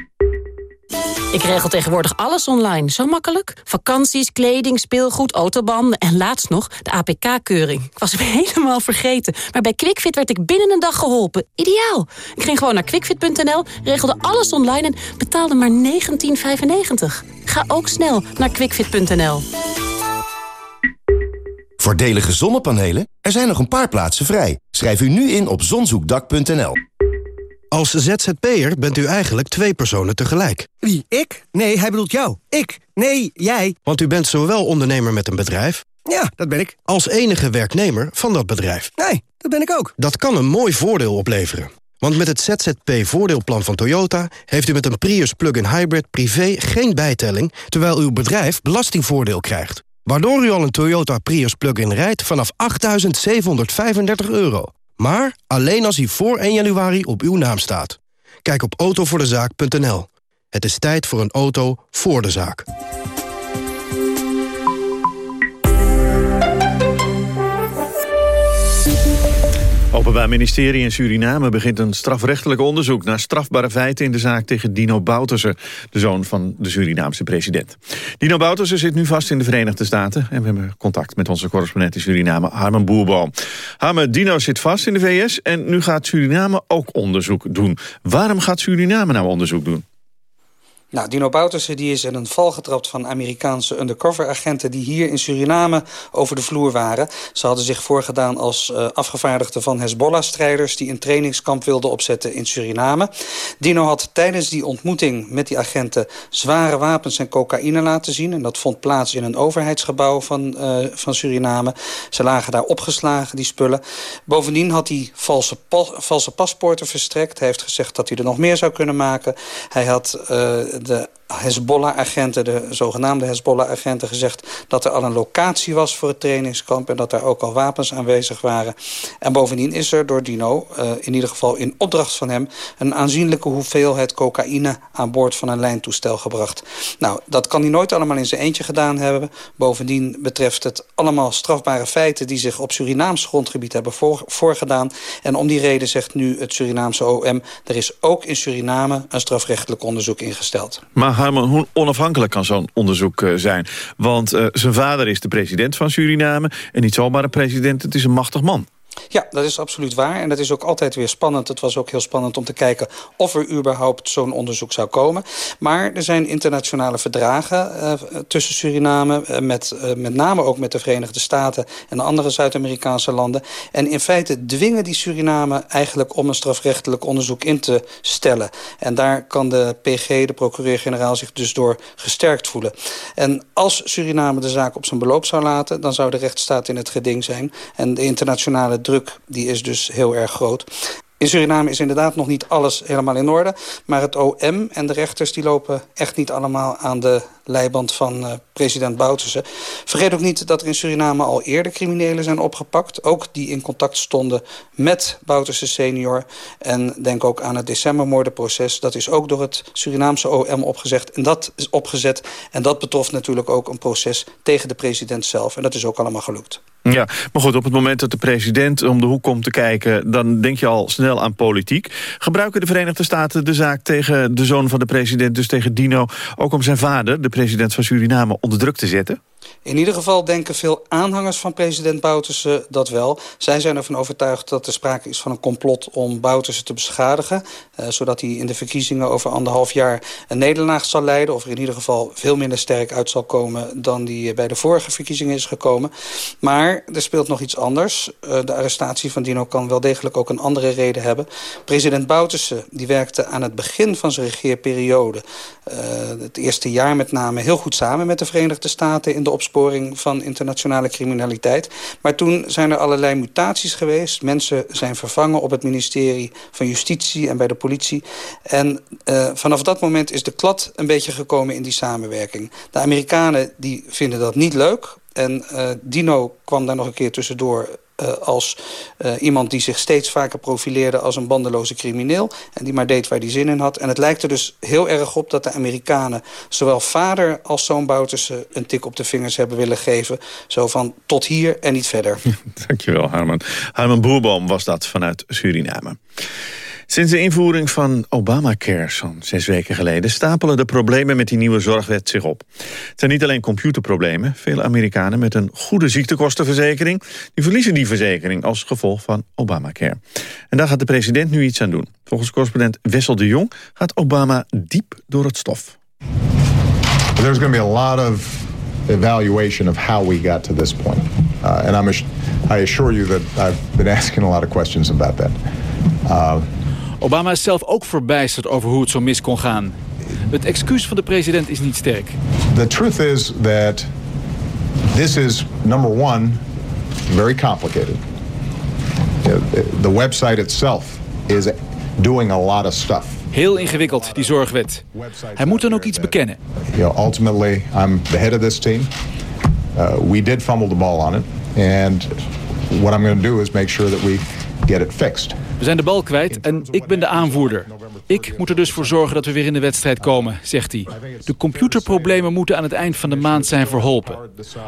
Ik regel tegenwoordig alles online. Zo makkelijk. Vakanties, kleding, speelgoed, autobanden en laatst nog de APK-keuring. Ik was hem helemaal vergeten. Maar bij QuickFit werd ik binnen een dag geholpen. Ideaal. Ik ging gewoon naar quickfit.nl, regelde alles online en betaalde maar 19,95. Ga ook snel naar quickfit.nl. Voordelige zonnepanelen? Er zijn nog een paar plaatsen vrij. Schrijf u nu in op zonzoekdak.nl. Als ZZP'er bent u eigenlijk twee personen tegelijk. Wie, ik? Nee, hij bedoelt jou. Ik? Nee, jij. Want u bent zowel ondernemer met een bedrijf... Ja, dat ben ik. ...als enige werknemer van dat bedrijf. Nee, dat ben ik ook. Dat kan een mooi voordeel opleveren. Want met het ZZP-voordeelplan van Toyota... heeft u met een Prius plug-in hybrid privé geen bijtelling... terwijl uw bedrijf belastingvoordeel krijgt. Waardoor u al een Toyota Prius plug-in rijdt vanaf 8.735 euro. Maar alleen als hij voor 1 januari op uw naam staat. Kijk op autovoordezaak.nl. Het is tijd voor een auto voor de zaak. Openbaar Ministerie in Suriname begint een strafrechtelijk onderzoek... naar strafbare feiten in de zaak tegen Dino Bouterse... de zoon van de Surinaamse president. Dino Bouterse zit nu vast in de Verenigde Staten... en we hebben contact met onze correspondent in Suriname, Harmen Boerboom. Harmen, Dino zit vast in de VS en nu gaat Suriname ook onderzoek doen. Waarom gaat Suriname nou onderzoek doen? Nou, Dino Bouterse die is in een val getrapt van Amerikaanse undercover-agenten... die hier in Suriname over de vloer waren. Ze hadden zich voorgedaan als uh, afgevaardigden van Hezbollah-strijders... die een trainingskamp wilden opzetten in Suriname. Dino had tijdens die ontmoeting met die agenten... zware wapens en cocaïne laten zien. En dat vond plaats in een overheidsgebouw van, uh, van Suriname. Ze lagen daar opgeslagen, die spullen. Bovendien had hij valse, valse paspoorten verstrekt. Hij heeft gezegd dat hij er nog meer zou kunnen maken. Hij had... Uh, de Hezbollah-agenten, de zogenaamde Hezbollah-agenten, gezegd dat er al een locatie was voor het trainingskamp en dat daar ook al wapens aanwezig waren. En bovendien is er door Dino, uh, in ieder geval in opdracht van hem, een aanzienlijke hoeveelheid cocaïne aan boord van een lijntoestel gebracht. Nou, dat kan hij nooit allemaal in zijn eentje gedaan hebben. Bovendien betreft het allemaal strafbare feiten die zich op Surinaams grondgebied hebben voor, voorgedaan. En om die reden zegt nu het Surinaamse OM, er is ook in Suriname een strafrechtelijk onderzoek ingesteld. Maar Hoe onafhankelijk kan zo'n onderzoek uh, zijn? Want uh, zijn vader is de president van Suriname en niet zomaar een president, het is een machtig man. Ja, dat is absoluut waar. En dat is ook altijd weer spannend. Het was ook heel spannend om te kijken of er überhaupt zo'n onderzoek zou komen. Maar er zijn internationale verdragen uh, tussen Suriname... Uh, met, uh, met name ook met de Verenigde Staten en andere Zuid-Amerikaanse landen. En in feite dwingen die Suriname eigenlijk om een strafrechtelijk onderzoek in te stellen. En daar kan de PG, de procureur-generaal, zich dus door gesterkt voelen. En als Suriname de zaak op zijn beloop zou laten... dan zou de rechtsstaat in het geding zijn. En de internationale druk die is dus heel erg groot. In Suriname is inderdaad nog niet alles helemaal in orde. Maar het OM en de rechters die lopen echt niet allemaal aan de leiband van uh, president Bouterse. Vergeet ook niet dat er in Suriname al eerder criminelen zijn opgepakt. Ook die in contact stonden met Bouterse senior. En denk ook aan het decembermoordenproces. Dat is ook door het Surinaamse OM opgezet. En dat is opgezet. En dat betrof natuurlijk ook een proces tegen de president zelf. En dat is ook allemaal gelukt. Ja, maar goed, op het moment dat de president om de hoek komt te kijken... dan denk je al snel aan politiek. Gebruiken de Verenigde Staten de zaak tegen de zoon van de president... dus tegen Dino, ook om zijn vader, de president van Suriname, onder druk te zetten? In ieder geval denken veel aanhangers van president Bouterse dat wel. Zij zijn ervan overtuigd dat er sprake is van een complot om Bouterse te beschadigen. Uh, zodat hij in de verkiezingen over anderhalf jaar een nederlaag zal leiden. Of er in ieder geval veel minder sterk uit zal komen dan die bij de vorige verkiezingen is gekomen. Maar er speelt nog iets anders. Uh, de arrestatie van Dino kan wel degelijk ook een andere reden hebben. President Bouterse die werkte aan het begin van zijn regeerperiode... Uh, het eerste jaar met name heel goed samen met de Verenigde Staten... in de opsporing van internationale criminaliteit. Maar toen zijn er allerlei mutaties geweest. Mensen zijn vervangen op het ministerie van Justitie en bij de politie. En uh, vanaf dat moment is de klad een beetje gekomen in die samenwerking. De Amerikanen die vinden dat niet leuk... En uh, Dino kwam daar nog een keer tussendoor uh, als uh, iemand die zich steeds vaker profileerde als een bandeloze crimineel. En die maar deed waar hij zin in had. En het lijkt er dus heel erg op dat de Amerikanen... zowel vader als zoon Bouterse een tik op de vingers hebben willen geven. Zo van tot hier en niet verder. Dankjewel, Harman. Harman Boerboom was dat vanuit Suriname. Sinds de invoering van Obamacare zo'n zes weken geleden... stapelen de problemen met die nieuwe zorgwet zich op. Het zijn niet alleen computerproblemen. Veel Amerikanen met een goede ziektekostenverzekering... die verliezen die verzekering als gevolg van Obamacare. En daar gaat de president nu iets aan doen. Volgens correspondent Wessel de Jong gaat Obama diep door het stof. There's going to be a lot of evaluation of how we got to this point. Uh, and I'm I assure you that I've been asking a lot of questions about that. Uh, Obama is zelf ook verbijsterd over hoe het zo mis kon gaan. Het excuus van de president is niet sterk. The truth is that this is number one very complicated. The website itself is doing a lot of stuff. Heel ingewikkeld, die zorgwet. Hij moet dan ook iets bekennen. You know, ultimately, I'm the head of this team. Uh, we did fumble the ball on it. And what I'm going to do is make sure that we get it fixed. We zijn de bal kwijt en ik ben de aanvoerder. Ik moet er dus voor zorgen dat we weer in de wedstrijd komen, zegt hij. De computerproblemen moeten aan het eind van de maand zijn verholpen.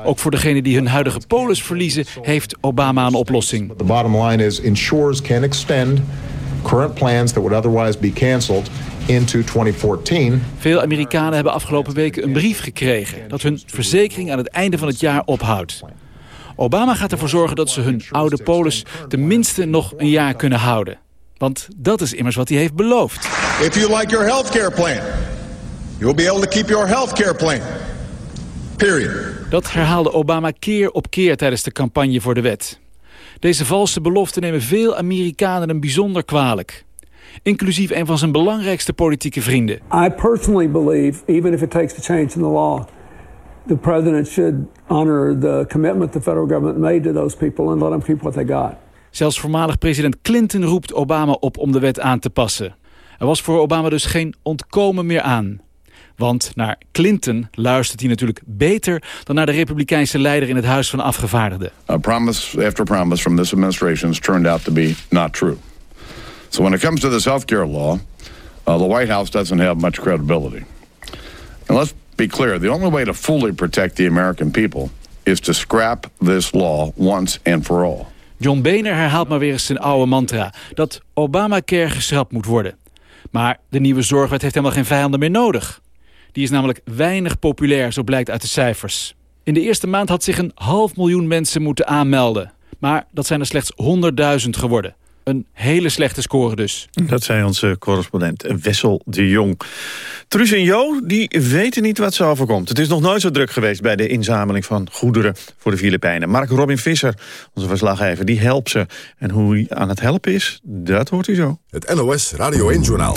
Ook voor degenen die hun huidige polis verliezen... heeft Obama een oplossing. The bottom line is insurers can extend current plans that would otherwise be into 2014. Veel Amerikanen hebben afgelopen weken een brief gekregen... dat hun verzekering aan het einde van het jaar ophoudt. Obama gaat ervoor zorgen dat ze hun oude polis tenminste nog een jaar kunnen houden. Want dat is immers wat hij heeft beloofd. If you like your healthcare plan, You'll be able to keep your health care plan. Period. Dat herhaalde Obama keer op keer tijdens de campagne voor de wet. Deze valse beloften nemen veel Amerikanen hem bijzonder kwalijk. Inclusief een van zijn belangrijkste politieke vrienden. I personally believe, even if it takes a change in the law, the president should honor the commitment the federal government made to those people and let them keep what they got. Zelfs voormalig president Clinton roept Obama op om de wet aan te passen. Er was voor Obama dus geen ontkomen meer aan. Want naar Clinton luistert hij natuurlijk beter dan naar de republikeinse leider in het Huis van Afgevaardigden. Uh, promise after promise from this administration has turned out to be not true. So when it comes to this health care law, uh, the White House doesn't have much credibility. And let's be clear, the only way to fully protect the American people is to scrap this law once and for all. John Boehner herhaalt maar weer eens zijn oude mantra... dat Obamacare geschrapt moet worden. Maar de nieuwe zorgwet heeft helemaal geen vijanden meer nodig. Die is namelijk weinig populair, zo blijkt uit de cijfers. In de eerste maand had zich een half miljoen mensen moeten aanmelden. Maar dat zijn er slechts 100.000 geworden. Een hele slechte score dus. Dat zei onze correspondent Wessel de Jong. Truus en Jo, die weten niet wat ze overkomt. Het is nog nooit zo druk geweest bij de inzameling van goederen voor de Filipijnen. Mark Robin Visser, onze verslaggever, die helpt ze. En hoe hij aan het helpen is, dat hoort u zo. Het NOS Radio 1 Journaal.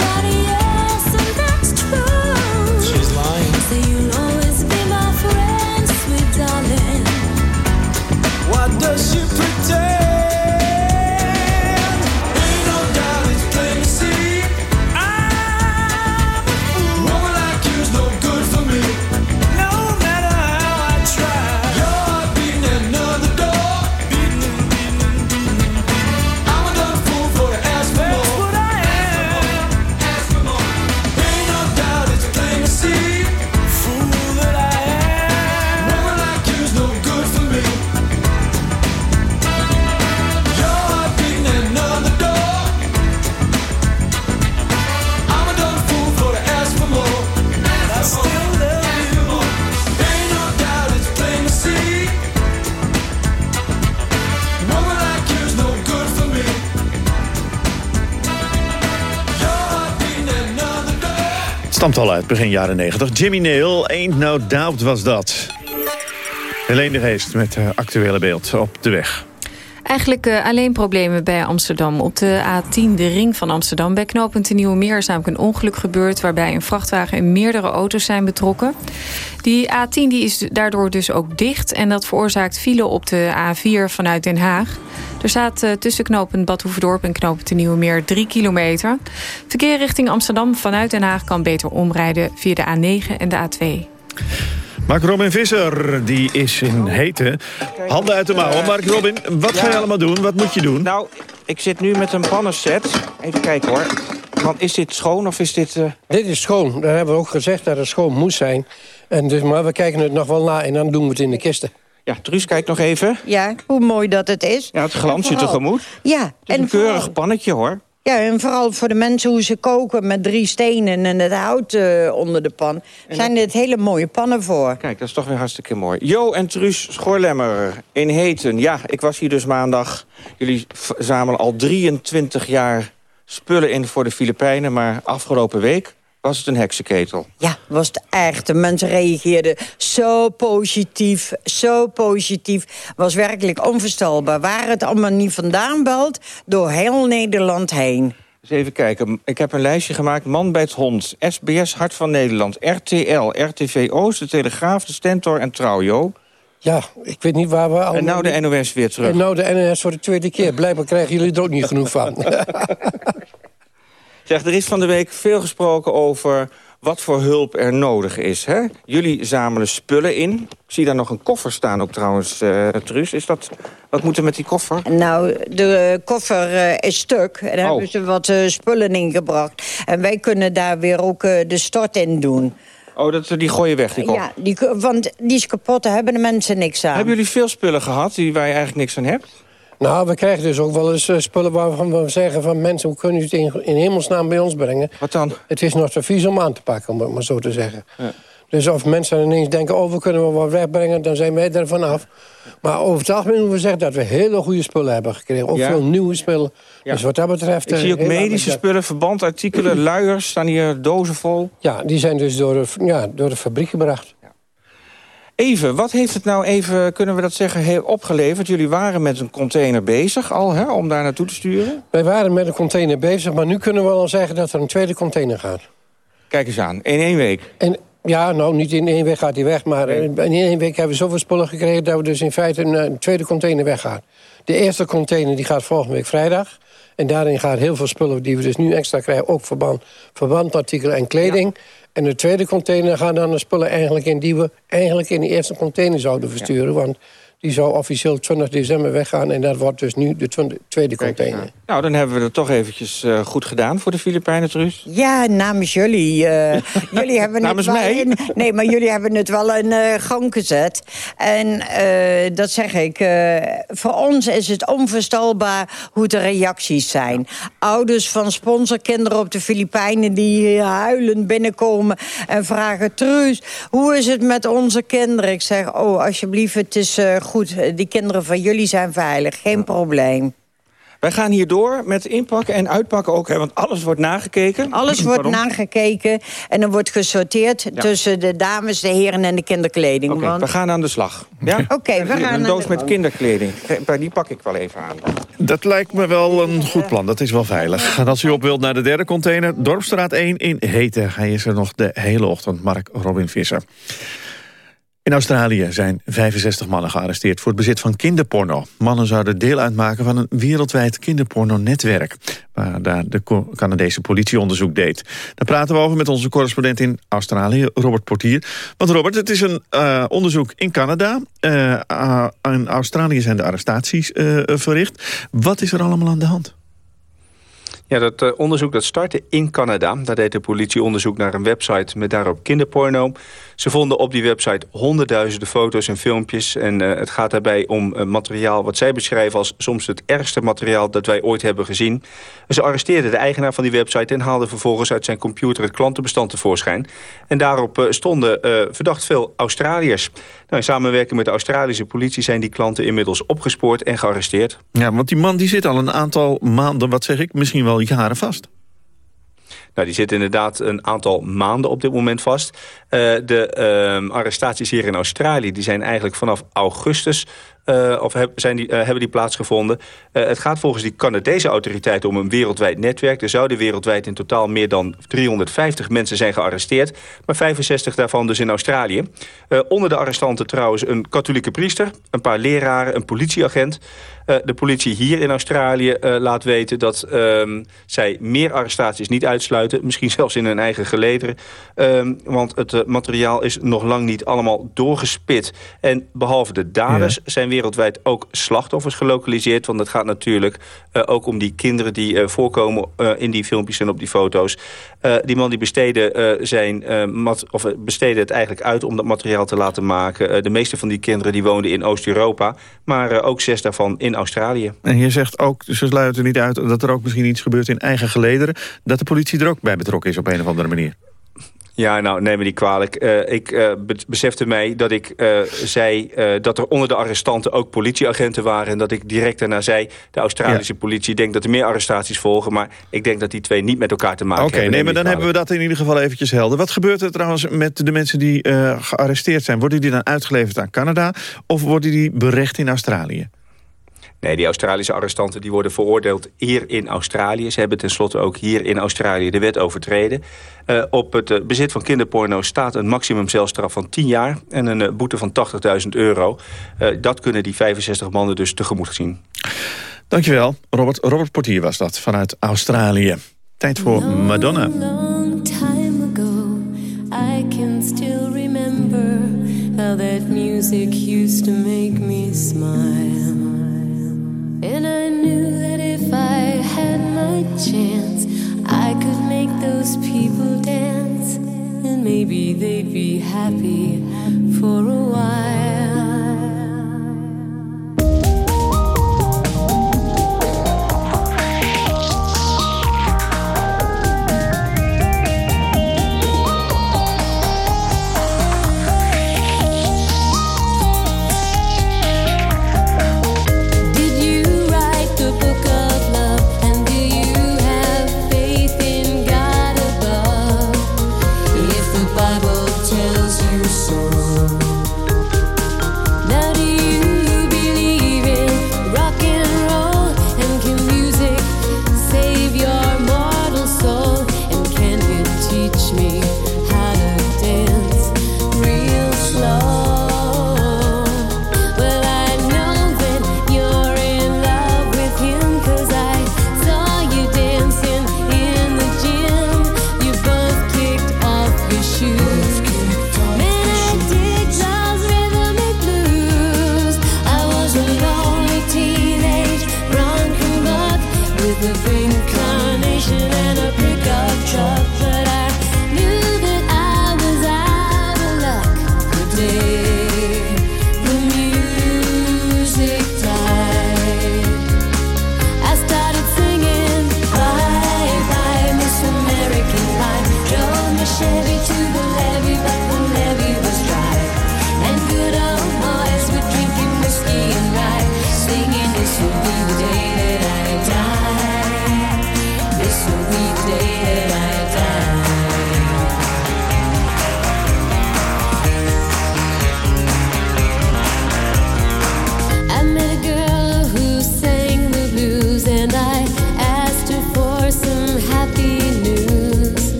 stamt al uit begin jaren 90. Jimmy Nail, Ain't No was dat. Helene de Geest met uh, actuele beeld op de weg. Eigenlijk uh, alleen problemen bij Amsterdam. Op de A10, de ring van Amsterdam. Bij knooppunt de Nieuwe Meer is namelijk een ongeluk gebeurd... waarbij een vrachtwagen en meerdere auto's zijn betrokken. Die A10 die is daardoor dus ook dicht. En dat veroorzaakt file op de A4 vanuit Den Haag. Er staat uh, tussen knooppunt Bad Hoeverdorp en knooppunt de Nieuwe Meer 3 kilometer. Verkeer richting Amsterdam vanuit Den Haag kan beter omrijden... via de A9 en de A2. Mark Robin Visser, die is in hete. Handen uit de mouwen. Mark Robin, wat ga je allemaal doen? Wat moet je doen? Nou, ik zit nu met een pannenset. Even kijken hoor. Want is dit schoon of is dit... Uh... Dit is schoon. Daar hebben we ook gezegd dat het schoon moet zijn. En dus, maar we kijken het nog wel na en dan doen we het in de kisten. Ja, Truus, kijk nog even. Ja, hoe mooi dat het is. Ja, het glans je tegemoet. Ja. Het is een keurig pannetje hoor. Ja, en vooral voor de mensen hoe ze koken met drie stenen en het hout uh, onder de pan. Zijn dit hele mooie pannen voor. Kijk, dat is toch weer hartstikke mooi. Jo en Truus Schoorlemmer in Heten. Ja, ik was hier dus maandag. Jullie zamelen al 23 jaar spullen in voor de Filipijnen. Maar afgelopen week was het een heksenketel. Ja, was het echt. De mensen reageerden zo positief, zo positief. Was werkelijk onvoorstelbaar. Waar het allemaal niet vandaan belt, door heel Nederland heen. Dus even kijken. Ik heb een lijstje gemaakt. Man bij het hond, SBS Hart van Nederland, RTL, RTV Oost, De Telegraaf, De Stentor en Trouwjo. Ja, ik weet niet waar we allemaal... En nou de NOS weer terug. En nou de NOS voor de tweede keer. Blijkbaar krijgen jullie er ook niet genoeg van. Zeg, er is van de week veel gesproken over wat voor hulp er nodig is. Hè? Jullie zamelen spullen in. Ik zie daar nog een koffer staan ook trouwens, eh Truus. Is dat, wat moet er met die koffer? Nou, de koffer eh, is stuk. En daar Oh. hebben ze wat eh, spullen ingebracht. En wij kunnen daar weer ook de stort in doen. Oh, dat, die gooi je weg, die. Ja, die, want die is kapot, daar hebben de mensen niks aan. Hebben jullie veel spullen gehad die, waar je eigenlijk niks aan hebt? Nou, we krijgen dus ook wel eens eh, spullen waarvan we zeggen van mensen, hoe kunnen jullie het in, in hemelsnaam bij ons brengen? Wat dan? Het is nog te vies om aan te pakken, om het maar zo te zeggen. Ja. Dus of mensen ineens denken, oh, we kunnen wel wat wegbrengen, dan zijn wij er vanaf. Maar over het algemeen moeten we zeggen dat we hele goede spullen hebben gekregen. Ook Ja. veel nieuwe spullen. Ja. Dus wat dat betreft... Ik eh, zie ook medische dat- spullen, verbandartikelen, luiers, staan hier dozen vol. Ja, die zijn dus door de, ja, door de fabriek gebracht. Even, wat heeft het nou even, kunnen we dat zeggen, opgeleverd? Jullie waren met een container bezig al, hè, om daar naartoe te sturen? Wij waren met een container bezig, maar nu kunnen we al zeggen dat er een tweede container gaat. Kijk eens aan, in één week. En ja, nou, niet in één week gaat die weg, maar in één week hebben we zoveel spullen gekregen... dat we dus in feite een, eh, een tweede container weggaan. De eerste container die gaat volgende week vrijdag. En daarin gaan heel veel spullen die we dus nu extra krijgen... ook verband, verbandartikelen en kleding. En de tweede container gaan dan de spullen eigenlijk in... die we eigenlijk in de eerste container zouden versturen. Want die zou officieel 20 december weggaan... en dat wordt dus nu de tweede container. Nou, dan hebben we het toch eventjes eh, goed gedaan voor de Filipijnen, Truus. Ja, namens jullie. eh, jullie hebben Namens het wel mij? Nee, maar jullie hebben het wel in eh, gang gezet. En dat zeg ik. voor ons is het onvoorstelbaar hoe de reacties zijn. Ouders van sponsorkinderen op de Filipijnen... die huilend binnenkomen en vragen... Truus, hoe is het met onze kinderen? Ik zeg, oh, alsjeblieft, het is goed. Die kinderen van jullie zijn veilig, geen probleem. Wij gaan hier door met inpakken en uitpakken ook, hè, want alles wordt nagekeken. Alles wordt Pardon? nagekeken en er wordt gesorteerd Ja. tussen de dames, de heren en de kinderkleding. Oké, want... we gaan aan de slag. Ja? Oké, we gaan Een doos met kinderkleding. Ge- Die pak ik wel even aan. Dat lijkt me wel een goed plan. Dat is wel veilig. En als u op wilt naar de derde container, Dorpstraat 1 in Heten. Hij is er nog de hele ochtend, Mark Robin Visser. In Australië zijn 65 mannen gearresteerd voor het bezit van kinderporno. Mannen zouden deel uitmaken van een wereldwijd kinderporno-netwerk... waar daar de Canadese politie onderzoek deed. Daar praten we over met onze correspondent in Australië, Robert Portier. Want Robert, het is een eh, onderzoek in Canada. Eh, in Australië zijn de arrestaties eh, verricht. Wat is er allemaal aan de hand? Ja, dat onderzoek dat startte in Canada. Daar deed de politie onderzoek naar een website met daarop kinderporno. Ze vonden op die website honderdduizenden foto's en filmpjes. En eh, het gaat daarbij om eh, materiaal wat zij beschrijven als soms het ergste materiaal dat wij ooit hebben gezien. En ze arresteerden de eigenaar van die website en haalden vervolgens uit zijn computer het klantenbestand tevoorschijn. En daarop eh, stonden verdacht veel Australiërs. Nou, in samenwerking met de Australische politie zijn die klanten inmiddels opgespoord en gearresteerd. Ja, want die man die zit al een aantal maanden, wat zeg ik, misschien wel jaren vast. Nou, die zit inderdaad een aantal maanden op dit moment vast. Eh, de ehm, arrestaties hier in Australië die zijn eigenlijk vanaf augustus... eh, of zijn die, eh, hebben die plaatsgevonden. Eh, het gaat volgens die Canadese autoriteiten om een wereldwijd netwerk. Er zouden wereldwijd in totaal meer dan 350 mensen zijn gearresteerd. Maar 65 daarvan dus in Australië. Onder de arrestanten trouwens een katholieke priester... een paar leraren, een politieagent. Eh, de politie hier in Australië eh, laat weten dat ehm, zij meer arrestaties niet uitsluiten. Misschien zelfs in hun eigen gelederen. Ehm, want het eh, materiaal is nog lang niet allemaal doorgespit. En behalve de daders zijn wereldwijd ook slachtoffers gelokaliseerd. Want het gaat natuurlijk ook om die kinderen die voorkomen in die filmpjes en op die foto's. Die man die besteden, eh, zijn, mat- of, besteden het eigenlijk uit om dat materiaal te laten maken. De meeste van die kinderen die woonden in Oost-Europa. Maar ook zes daarvan in Australië. En je zegt ook, ze sluiten niet uit dat er ook misschien iets gebeurt in eigen gelederen. Dat de politie er ook bij betrokken is op een of andere manier. Ja, nou, neem me niet kwalijk. Eh, ik eh, be- besefte mij dat ik eh, zei dat er onder de arrestanten ook politieagenten waren. En dat ik direct daarna zei, de Australische politie denkt dat er meer arrestaties volgen. Maar ik denk dat die twee niet met elkaar te maken Oké, hebben. nee, Neem maar dan hebben we dat in ieder geval eventjes helder. Wat gebeurt er trouwens met de mensen die gearresteerd zijn? Worden die dan uitgeleverd aan Canada of worden die berecht in Australië? Nee, die Australische arrestanten die worden veroordeeld hier in Australië. Ze hebben tenslotte ook hier in Australië de wet overtreden. Eh, op het eh, bezit van kinderporno staat een maximumcelstraf van 10 jaar... en een eh, boete van 80.000 euro. Eh, dat kunnen die 65 mannen dus tegemoet zien. Dankjewel, Robert. Robert Portier was dat vanuit Australië. Tijd voor Madonna. long time ago can still remember how that music used to make me smile. And I knew that if I had my chance, I could make those people dance. And maybe they'd be happy for a while.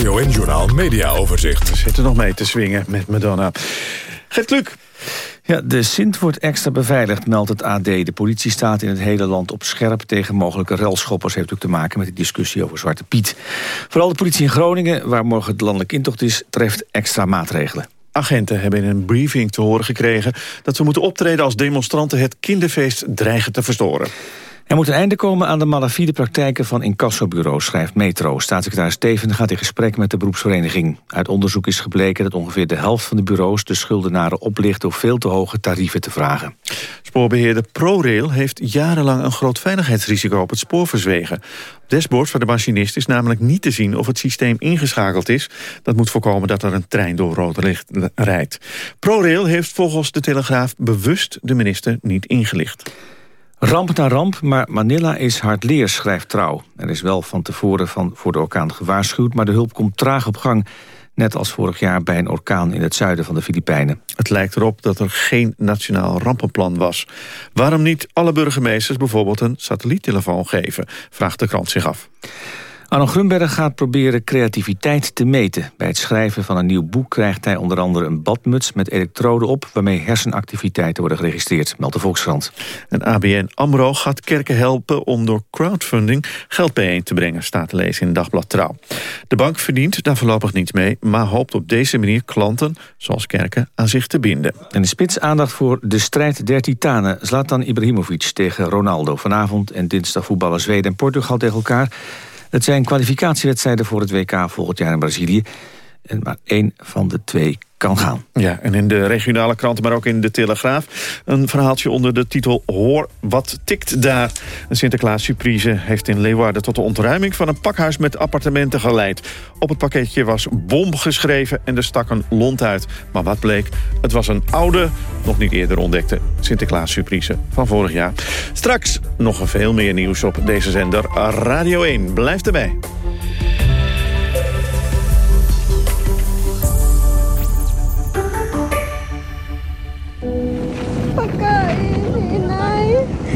Radio en Journaal Media Overzicht. We zitten nog mee te swingen met Madonna. Gert Kluk. Ja, de Sint wordt extra beveiligd, meldt het AD. De politie staat in het hele land op scherp tegen mogelijke relschoppers. Heeft ook te maken met de discussie over Zwarte Piet. Vooral de politie in Groningen, waar morgen het landelijk intocht is... treft extra maatregelen. Agenten hebben in een briefing te horen gekregen... dat ze moeten optreden als demonstranten het kinderfeest dreigen te verstoren. Er moet een einde komen aan de malafide praktijken van incassobureaus, schrijft Metro. Staatssecretaris Steven gaat in gesprek met de beroepsvereniging. Uit onderzoek is gebleken dat ongeveer de helft van de bureaus... de schuldenaren oplicht door veel te hoge tarieven te vragen. Spoorbeheerder ProRail heeft jarenlang een groot veiligheidsrisico op het spoor verzwegen. Op het dashboard van de machinist is namelijk niet te zien of het systeem ingeschakeld is. Dat moet voorkomen dat er een trein door rood licht rijdt. ProRail heeft volgens de Telegraaf bewust de minister niet ingelicht. Ramp na ramp, maar Manila is hardleers, schrijft Trouw. Er is wel van tevoren van voor de orkaan gewaarschuwd... maar de hulp komt traag op gang. Net als vorig jaar bij een orkaan in het zuiden van de Filipijnen. Het lijkt erop dat er geen nationaal rampenplan was. Waarom niet alle burgemeesters bijvoorbeeld een satelliettelefoon geven? Vraagt de krant zich af. Arno Grunberg gaat proberen creativiteit te meten. Bij het schrijven van een nieuw boek krijgt hij onder andere een badmuts met elektroden op... waarmee hersenactiviteiten worden geregistreerd, meldt de Volkskrant. En ABN AMRO gaat kerken helpen om door crowdfunding geld bijeen te brengen, staat te lezen in Dagblad Trouw. De bank verdient daar voorlopig niet mee, maar hoopt op deze manier klanten, zoals kerken, aan zich te binden. En de spits aandacht voor de strijd der titanen. Zlatan Ibrahimovic tegen Ronaldo. Vanavond en dinsdag voetballen Zweden en Portugal tegen elkaar. Het zijn kwalificatiewedstrijden voor het WK volgend jaar in Brazilië. En maar één van de twee kan gaan. Ja, en in de regionale kranten, maar ook in de Telegraaf... een verhaaltje onder de titel Hoor wat tikt daar. Een Sinterklaas-surprise heeft in Leeuwarden... tot de ontruiming van een pakhuis met appartementen geleid. Op het pakketje was bom geschreven en er stak een lont uit. Maar wat bleek? Het was een oude, nog niet eerder ontdekte Sinterklaas-surprise van vorig jaar. Straks nog veel meer nieuws op deze zender Radio 1. Blijf erbij.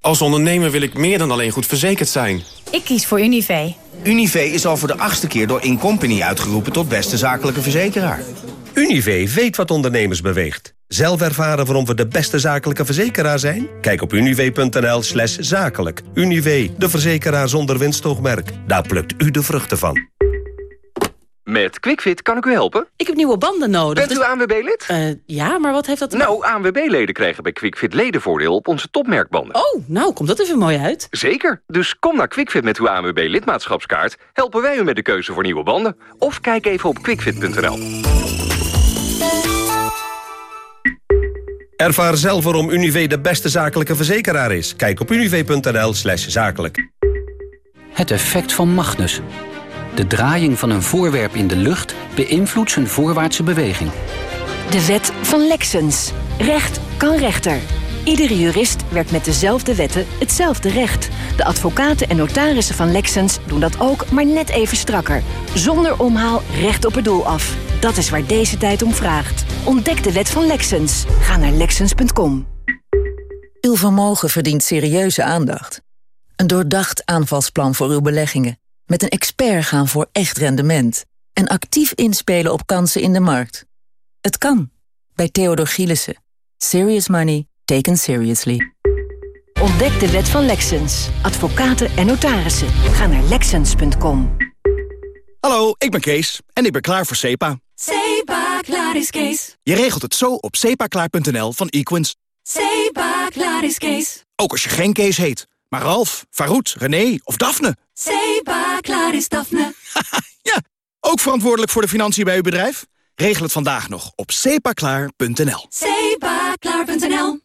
Als ondernemer wil ik meer dan alleen goed verzekerd zijn. Ik kies voor Univé. Univé is al voor de achtste keer door Incompany uitgeroepen tot beste zakelijke verzekeraar. Univé weet wat ondernemers beweegt. Zelf ervaren waarom we de beste zakelijke verzekeraar zijn? Kijk op univé.nl slash zakelijk. Univé, de verzekeraar zonder winstoogmerk. Daar plukt u de vruchten van. Met QuickFit kan ik u helpen? Ik heb nieuwe banden nodig. Bent u ANWB-lid? Eh, ja, maar wat heeft dat... Nou, ANWB-leden krijgen bij QuickFit ledenvoordeel op onze topmerkbanden. Oh, nou, komt dat even mooi uit. Zeker. Dus kom naar QuickFit met uw ANWB-lidmaatschapskaart. Helpen wij u met de keuze voor nieuwe banden. Of kijk even op quickfit.nl. Ervaar zelf waarom Univé de beste zakelijke verzekeraar is. Kijk op univé.nl slash zakelijk. Het effect van Magnus. De draaiing van een voorwerp in de lucht beïnvloedt zijn voorwaartse beweging. De wet van Lexens. Recht kan rechter. Iedere jurist werkt met dezelfde wetten hetzelfde recht. De advocaten en notarissen van Lexens doen dat ook, maar net even strakker. Zonder omhaal recht op het doel af. Dat is waar deze tijd om vraagt. Ontdek de wet van Lexens. Ga naar Lexens.com. Uw vermogen verdient serieuze aandacht. Een doordacht aanvalsplan voor uw beleggingen. Met een expert gaan voor echt rendement. En actief inspelen op kansen in de markt. Het kan. Bij Theodor Gielissen. Serious money taken seriously. Ontdek de wet van Lexens. Advocaten en notarissen. Ga naar Lexens.com. Hallo, ik ben Kees en ik ben klaar voor SEPA. SEPA, klaar is Kees. Je regelt het zo op sepaklaar.nl van eQuins. SEPA, klaar is Kees. Ook als je geen Kees heet, maar Ralf, Farouk, René of Daphne. SEPA, klaar is Daphne. Ja, ook verantwoordelijk voor de financiën bij uw bedrijf? Regel het vandaag nog op sepaklaar.nl. SEPA, klaar.nl.